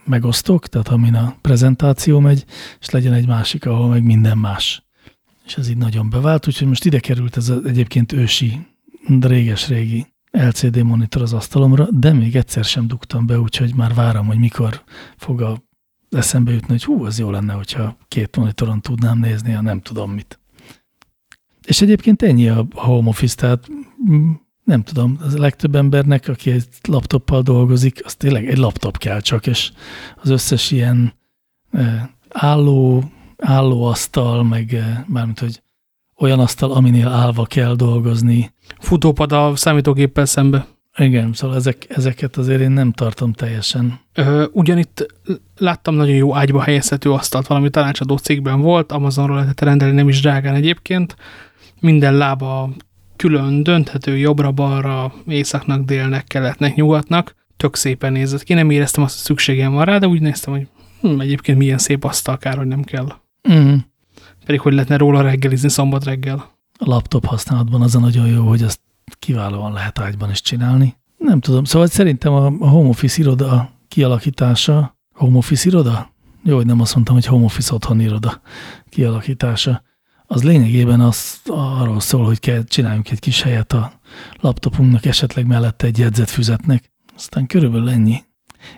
megosztok, tehát amin a prezentáció megy, és legyen egy másik, ahol meg minden más. És ez így nagyon bevált, úgyhogy most ide került ez az egyébként ősi, réges-régi LCD monitor az asztalomra, de még egyszer sem dugtam be, úgyhogy már várom, hogy mikor fog a eszembe jutni, hogy hú, az jó lenne, hogyha két monitoron tudnám nézni, ha nem tudom mit. És egyébként ennyi a home office, tehát mm, nem tudom, az a legtöbb embernek, aki egy laptoppal dolgozik, az tényleg egy laptop kell csak, és az összes ilyen álló, állóasztal, meg mármint, hogy olyan asztal, aminél állva kell dolgozni. Futópad a számítógéppel szembe. Igen, szóval ezek, ezeket azért én nem tartom teljesen. Ö, ugyanitt láttam nagyon jó ágyba helyezhető asztalt, valami tanácsadó cégben volt, Amazonról lehetett rendelni, nem is drágán egyébként. Minden lába külön dönthető jobbra-balra, északnak, délnek, keletnek, nyugatnak. Tök szépen nézett ki, nem éreztem azt, hogy szükségem van rá, de úgy néztem, hogy hm, egyébként milyen szép asztal, kár, hogy nem kell. Mm. Pedig hogy lehetne róla reggelizni szombat reggel. A laptop használatban az a nagyon jó, hogy azt kiválóan lehet ágyban is csinálni. Nem tudom, szóval szerintem a, a home office iroda kialakítása, home office iroda? Jó, hogy nem azt mondtam, hogy home office otthon iroda kialakítása. Az lényegében az arról szól, hogy kell csináljunk egy kis helyet a laptopunknak, esetleg mellette egy jegyzetfüzetnek. Aztán körülbelül ennyi.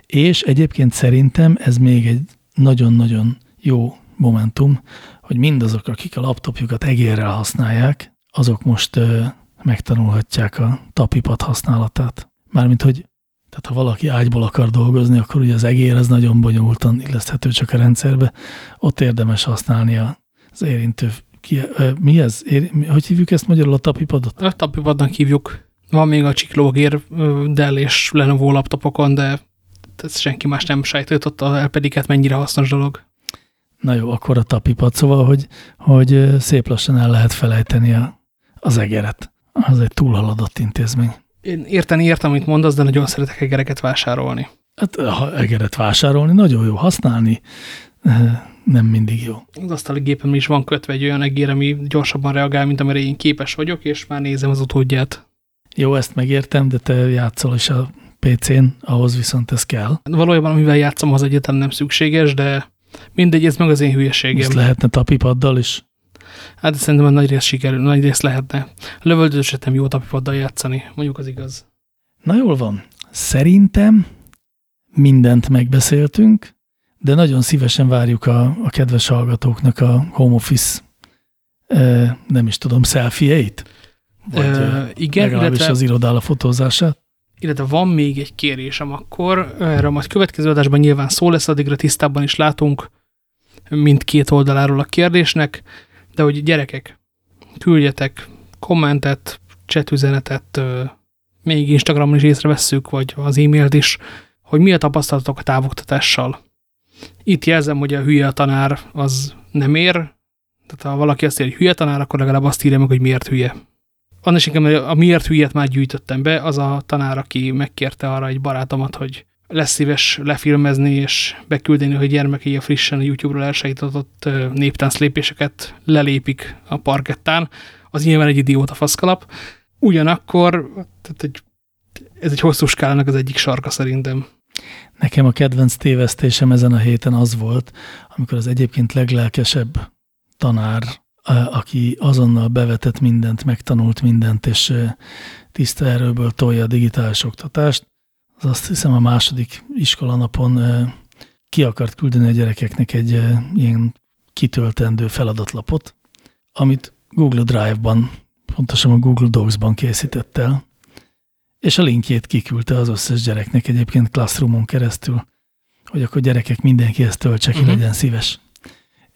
És egyébként szerintem ez még egy nagyon-nagyon jó momentum, hogy mindazok, akik a laptopjukat egérrel használják, azok most ö, megtanulhatják a tapipad használatát. Mármint, hogy tehát ha valaki ágyból akar dolgozni, akkor ugye az egér az nagyon bonyolultan illeszthető csak a rendszerbe. Ott érdemes használni az érintő... Ki, ö, mi ez? Ér, hogy hívjuk ezt magyarul a tapipadot? A tapipadnak hívjuk. Van még a csiklógér Dell és Lenovo laptopokon, de ez senki más nem sejtőtotta el, pedig hát mennyire hasznos dolog. Na jó, akkor a tapipad, szóval, hogy, hogy szép lassan el lehet felejteni a, az egeret. Az egy túlhaladott intézmény. Én érteni értem, amit mondasz, de nagyon szeretek egereket vásárolni. Hát ha egeret vásárolni, nagyon jó használni, nem mindig jó. Az asztali gépem is van kötve egy olyan egér, ami gyorsabban reagál, mint amire én képes vagyok, és már nézem az utódját. Jó, ezt megértem, de te játszol is a PC-n, ahhoz viszont ez kell. Valójában, amivel játszom, az egyetem nem szükséges, de mindegy, ez meg az én hülyeségem. Ezt lehetne tapipaddal is? Hát szerintem a nagy rész sikerül, nagy rész lehetne. Lövöldözőset nem jó tapipaddal játszani, mondjuk az igaz. Na jól van. Szerintem mindent megbeszéltünk, de nagyon szívesen várjuk a, a kedves hallgatóknak a home office, e, nem is tudom, selfie-eit? Vagy Ö, igen, legalábbis illetve, az irodála fotózását? Illetve van még egy kérésem akkor, erre majd következő adásban nyilván szó lesz, addigra tisztában is látunk mindkét oldaláról a kérdésnek, de hogy gyerekek, küldjetek kommentet, chatüzenetet, még Instagramon is észrevesszük, vagy az e-mailt is, hogy mi a tapasztalatok a távoktatással. Itt jelzem, hogy a hülye tanár az nem ér, tehát ha valaki azt írja, hogy hülye tanár, akkor legalább azt írja meg, hogy miért hülye. Annál inkább a miért hülyet már gyűjtöttem be, az a tanár, aki megkérte arra egy barátomat, hogy lesz szíves lefilmezni és beküldeni, hogy gyermekei a frissen YouTube-ról elsajtított néptánc lépéseket lelépik a parkettán, az nyilván egy idióta faszkalap. Ugyanakkor tehát egy, ez egy hosszú skálának az egyik sarka szerintem. Nekem a kedvenc tévesztésem ezen a héten az volt, amikor az egyébként leglelkesebb tanár, aki azonnal bevetett mindent, megtanult mindent, és tiszta erőből tolja a digitális oktatást, az azt hiszem a második iskolanapon ki akart küldeni a gyerekeknek egy ilyen kitöltendő feladatlapot, amit Google Drive-ban, pontosan a Google Docs-ban készített el, és a linkjét kiküldte az összes gyereknek egyébként Classroom-on keresztül, hogy akkor gyerekek mindenki ezt töltse ki, uh mhm. -huh. legyen szíves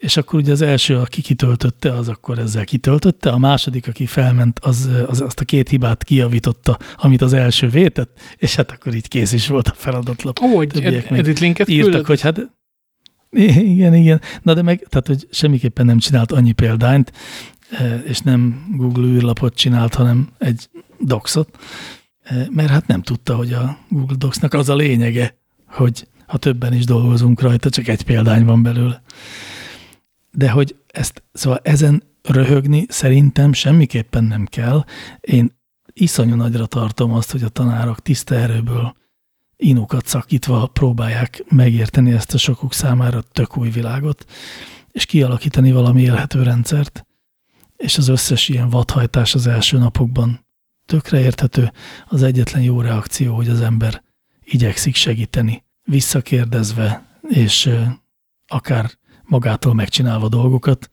és akkor ugye az első, aki kitöltötte, az akkor ezzel kitöltötte, a második, aki felment, az, az azt a két hibát kijavította, amit az első vétett, és hát akkor így kész is volt a feladatlap. Ó, hogy ed edit linket írtak, küldött? hogy hát igen, igen. Na de meg, tehát, hogy semmiképpen nem csinált annyi példányt, e, és nem Google űrlapot csinált, hanem egy doxot, e, mert hát nem tudta, hogy a Google Docsnak az a lényege, hogy ha többen is dolgozunk rajta, csak egy példány van belőle de hogy ezt, szóval ezen röhögni szerintem semmiképpen nem kell. Én iszonyú nagyra tartom azt, hogy a tanárok tiszta erőből inukat szakítva próbálják megérteni ezt a sokuk számára tök új világot, és kialakítani valami élhető rendszert, és az összes ilyen vadhajtás az első napokban tökre érthető. Az egyetlen jó reakció, hogy az ember igyekszik segíteni, visszakérdezve, és akár magától megcsinálva dolgokat.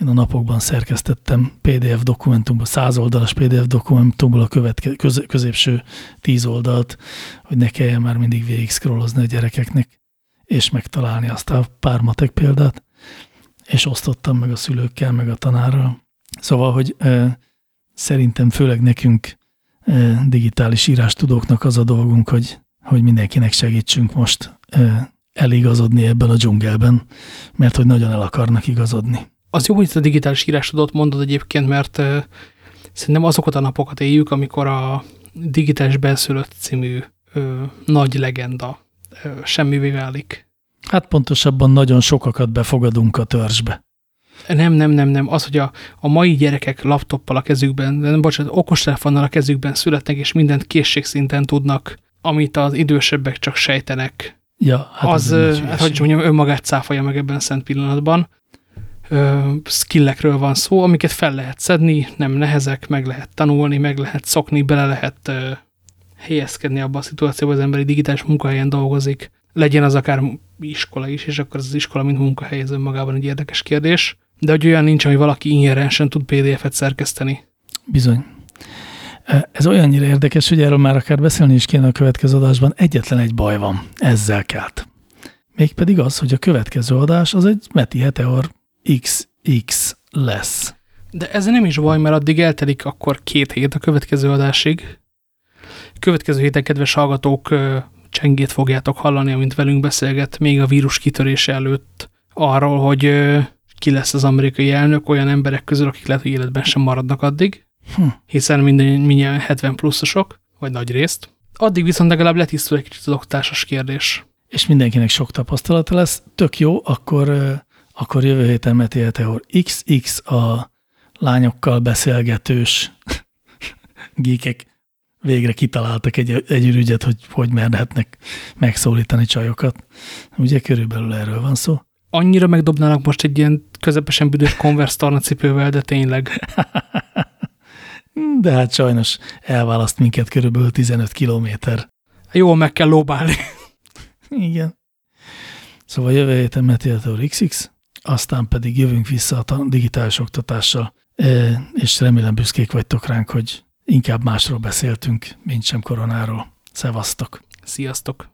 Én a napokban szerkesztettem PDF dokumentumból, száz oldalas PDF dokumentumból a követke, köz, középső tíz oldalt, hogy ne kelljen már mindig végig scrollozni a gyerekeknek, és megtalálni azt a pár matek példát, és osztottam meg a szülőkkel, meg a tanárral. Szóval, hogy ö, szerintem főleg nekünk digitális írástudóknak az a dolgunk, hogy, hogy mindenkinek segítsünk most eligazodni ebben a dzsungelben, mert hogy nagyon el akarnak igazodni. Az jó, hogy a digitális írástudót mondod egyébként, mert szerintem azokat a napokat éljük, amikor a digitális benszülött című ö, nagy legenda ö, semmivé válik. Hát pontosabban nagyon sokakat befogadunk a törzsbe. Nem, nem, nem, nem. Az, hogy a, a mai gyerekek laptoppal a kezükben, nem, bocsánat, okostelefonnal a kezükben születnek, és mindent készségszinten tudnak, amit az idősebbek csak sejtenek. Ja, hát az, az hát, hogy mondjam, önmagát cáfolja meg ebben a szent pillanatban. Skillekről van szó, amiket fel lehet szedni, nem nehezek, meg lehet tanulni, meg lehet szokni, bele lehet helyezkedni abba a szituációba, az emberi digitális munkahelyen dolgozik. Legyen az akár iskola is, és akkor az iskola, mint munkahely, ez önmagában egy érdekes kérdés de hogy olyan nincs, hogy valaki inherensen tud PDF-et szerkeszteni. Bizony. Ez olyannyira érdekes, hogy erről már akár beszélni is kéne a következő adásban. Egyetlen egy baj van, ezzel kelt. Mégpedig az, hogy a következő adás az egy Meti Heteor XX lesz. De ez nem is baj, mert addig eltelik akkor két hét a következő adásig. Következő héten, kedves hallgatók, csengét fogjátok hallani, amint velünk beszélget még a vírus kitörése előtt arról, hogy ki lesz az amerikai elnök olyan emberek közül, akik lehet, hogy életben sem maradnak addig, hm. hiszen minden, minden 70 pluszosok, vagy nagy részt. Addig viszont legalább letisztul egy kicsit az oktásos kérdés. És mindenkinek sok tapasztalata lesz. Tök jó, akkor, akkor jövő héten Meti Teor XX a lányokkal beszélgetős gíkek végre kitaláltak egy, egy ürügyet, hogy hogy merhetnek megszólítani csajokat. Ugye körülbelül erről van szó annyira megdobnának most egy ilyen közepesen büdös Converse tornacipővel, de tényleg. De hát sajnos elválaszt minket körülbelül 15 kilométer. Jól meg kell lóbálni. Igen. Szóval jövő héten Meteor XX, aztán pedig jövünk vissza a digitális oktatással, e, és remélem büszkék vagytok ránk, hogy inkább másról beszéltünk, mint sem koronáról. Szevasztok! Sziasztok!